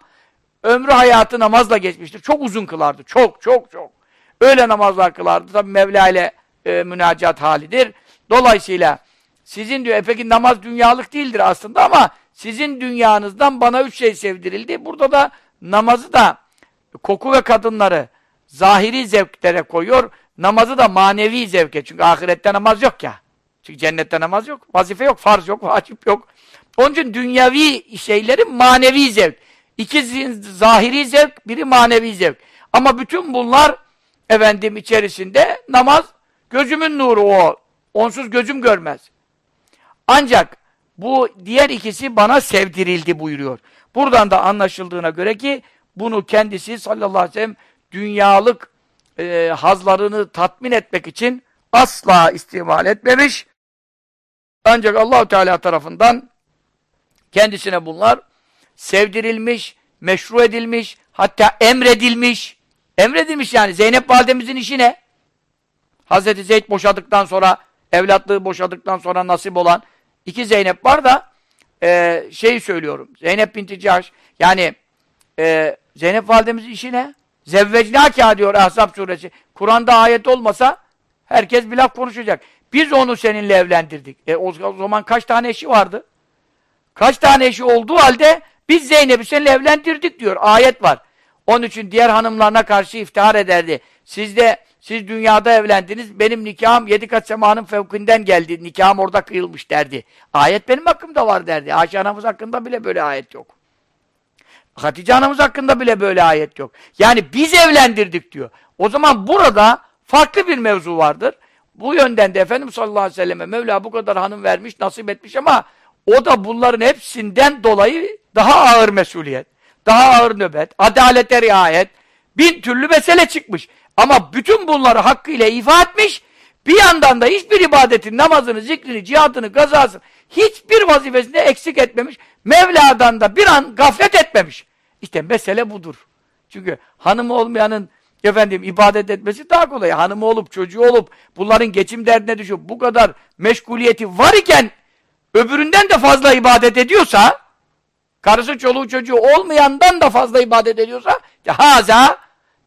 Ömrü hayatı namazla geçmiştir. Çok uzun kılardı. Çok çok çok. Öyle namazlar kılardı. Tabi Mevla ile e, münacat halidir. Dolayısıyla sizin diyor, e peki namaz dünyalık değildir aslında ama sizin dünyanızdan bana üç şey sevdirildi. Burada da namazı da koku ve kadınları zahiri zevklere koyuyor. Namazı da manevi zevke. Çünkü ahirette namaz yok ya. Çünkü cennette namaz yok. Vazife yok, farz yok, vacip yok. Onun için dünyavi şeyleri manevi zevk. İkisi zahiri zevk, biri manevi zevk. Ama bütün bunlar efendim içerisinde namaz Gözümün nuru o. Onsuz gözüm görmez. Ancak bu diğer ikisi bana sevdirildi buyuruyor. Buradan da anlaşıldığına göre ki bunu kendisi sallallahu aleyhi ve sellem dünyalık e, hazlarını tatmin etmek için asla istimal etmemiş. Ancak Allahu Teala tarafından kendisine bunlar sevdirilmiş, meşru edilmiş, hatta emredilmiş. Emredilmiş yani. Zeynep validemizin işi ne? Hazreti Zeyd boşadıktan sonra, evlatlığı boşadıktan sonra nasip olan iki Zeynep var da e, şeyi söylüyorum. Zeynep binti Cahş yani e, Zeynep validemizin işi ne? Zevvecnâkâ diyor Ahzab suresi. Kur'an'da ayet olmasa herkes bir laf konuşacak. Biz onu seninle evlendirdik. E, o zaman kaç tane eşi vardı? Kaç tane eşi olduğu halde biz Zeynep'i seninle evlendirdik diyor. Ayet var. Onun için diğer hanımlarına karşı iftihar ederdi. Siz de siz dünyada evlendiniz, benim nikahım yedi kat semanın fevkinden geldi, nikahım orada kıyılmış derdi. Ayet benim hakkımda var derdi. Ayşe anamız hakkında bile böyle ayet yok. Hatice anamız hakkında bile böyle ayet yok. Yani biz evlendirdik diyor. O zaman burada farklı bir mevzu vardır. Bu yönden de Efendimiz sallallahu aleyhi ve selleme Mevla bu kadar hanım vermiş, nasip etmiş ama o da bunların hepsinden dolayı daha ağır mesuliyet, daha ağır nöbet, adalete riayet, bin türlü mesele çıkmış. Ama bütün bunları hakkıyla ifa etmiş, bir yandan da hiçbir ibadetin, namazını, zikrini, cihadını, gazasını, hiçbir vazifesini eksik etmemiş, Mevla'dan da bir an gaflet etmemiş. İşte mesele budur. Çünkü hanımı olmayanın efendim ibadet etmesi daha kolay. Hanımı olup, çocuğu olup, bunların geçim derdine düşüp bu kadar meşguliyeti var iken öbüründen de fazla ibadet ediyorsa karısı, çoluğu, çocuğu olmayandan da fazla ibadet ediyorsa haza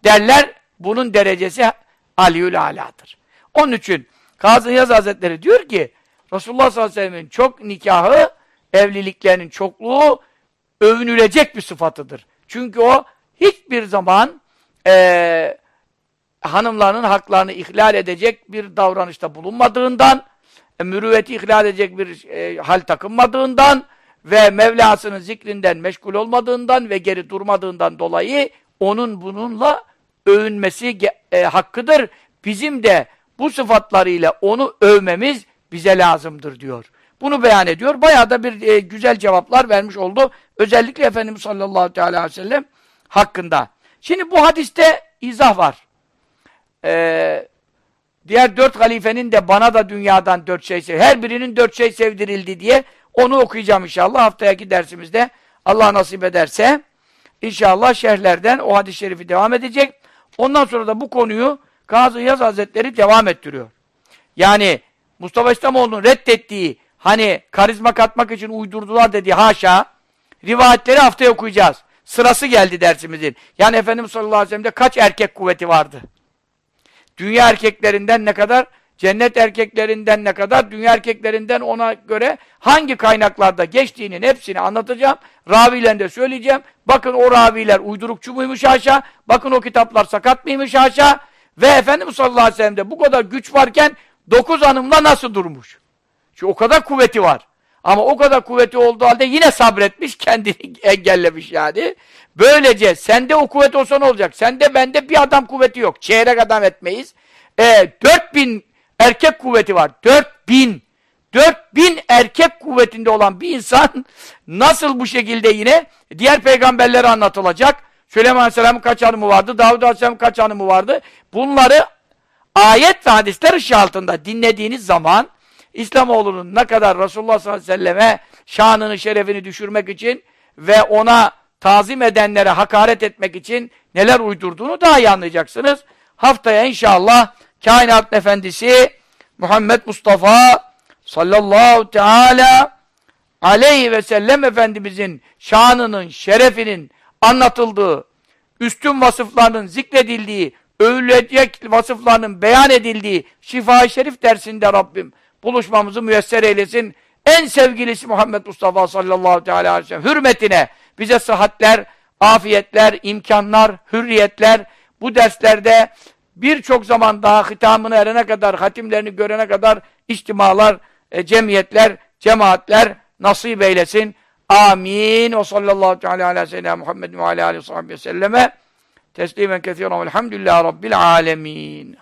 derler bunun derecesi aliyül aladır. Onun için Kazı Yaz Hazretleri diyor ki Resulullah sallallahu aleyhi ve sellem'in çok nikahı, evliliklerinin çokluğu övünülecek bir sıfatıdır. Çünkü o hiçbir zaman e, hanımlarının haklarını ihlal edecek bir davranışta bulunmadığından, e, mürüvveti ihlal edecek bir e, hal takınmadığından ve Mevlasının zikrinden meşgul olmadığından ve geri durmadığından dolayı onun bununla övünmesi e, hakkıdır. Bizim de bu sıfatlarıyla onu övmemiz bize lazımdır diyor. Bunu beyan ediyor. Bayağı da bir e, güzel cevaplar vermiş oldu. Özellikle Efendimiz sallallahu aleyhi ve sellem hakkında. Şimdi bu hadiste izah var. Ee, diğer dört halifenin de bana da dünyadan dört şey sev her birinin dört şey sevdirildi diye onu okuyacağım inşallah haftaki dersimizde Allah nasip ederse inşallah şerhlerden o hadis-i şerifi devam edecek. Ondan sonra da bu konuyu Kazı Yaz Hazretleri devam ettiriyor. Yani Mustafa İslamoğlu'nun reddettiği hani karizma katmak için uydurdular dediği haşa rivayetleri haftaya okuyacağız. Sırası geldi dersimizin. Yani Efendimiz sallallahu aleyhi ve sellem'de kaç erkek kuvveti vardı? Dünya erkeklerinden ne kadar? Cennet erkeklerinden ne kadar? Dünya erkeklerinden ona göre hangi kaynaklarda geçtiğinin hepsini anlatacağım. Ravilerinde söyleyeceğim. Bakın o raviler uydurukçu muymuş haşa? Bakın o kitaplar sakat mıymış haşa? Ve Efendimiz sallallahu aleyhi ve sellem'de bu kadar güç varken dokuz hanımla nasıl durmuş? Çünkü o kadar kuvveti var. Ama o kadar kuvveti olduğu halde yine sabretmiş, kendini engellemiş yani. Böylece sende o kuvvet olsa ne olacak? Sende bende bir adam kuvveti yok. Çeyrek adam etmeyiz. E, 4000 erkek kuvveti var. 4000 4000 erkek kuvvetinde olan bir insan nasıl bu şekilde yine diğer peygamberlere anlatılacak? Süleyman Aleyhisselam'ın kaç hanımı vardı? Davud Aleyhisselam'ın kaç hanımı vardı? Bunları ayet ve hadisler ışığı altında dinlediğiniz zaman İslamoğlu'nun ne kadar Resulullah sallallahu aleyhi ve selleme şanını, şerefini düşürmek için ve ona tazim edenlere hakaret etmek için neler uydurduğunu daha iyi anlayacaksınız. Haftaya inşallah kainat efendisi Muhammed Mustafa sallallahu teala aleyhi ve sellem Efendimizin şanının, şerefinin anlatıldığı, üstün vasıflarının zikredildiği, övülecek vasıflarının beyan edildiği şifa-i şerif dersinde Rabbim buluşmamızı müyesser eylesin. En sevgilisi Muhammed Mustafa sallallahu teala aleyhi ve sellem hürmetine bize sıhhatler, afiyetler, imkanlar, hürriyetler bu derslerde birçok zaman daha hitamını erene kadar, hatimlerini görene kadar içtimalar, e, cemiyetler, cemaatler nasip eylesin. Amin. O sallallahu teala ala seyyidina Muhammed ve ala aleyhi ve selleme teslimen kethiren velhamdülillahi rabbil alemin.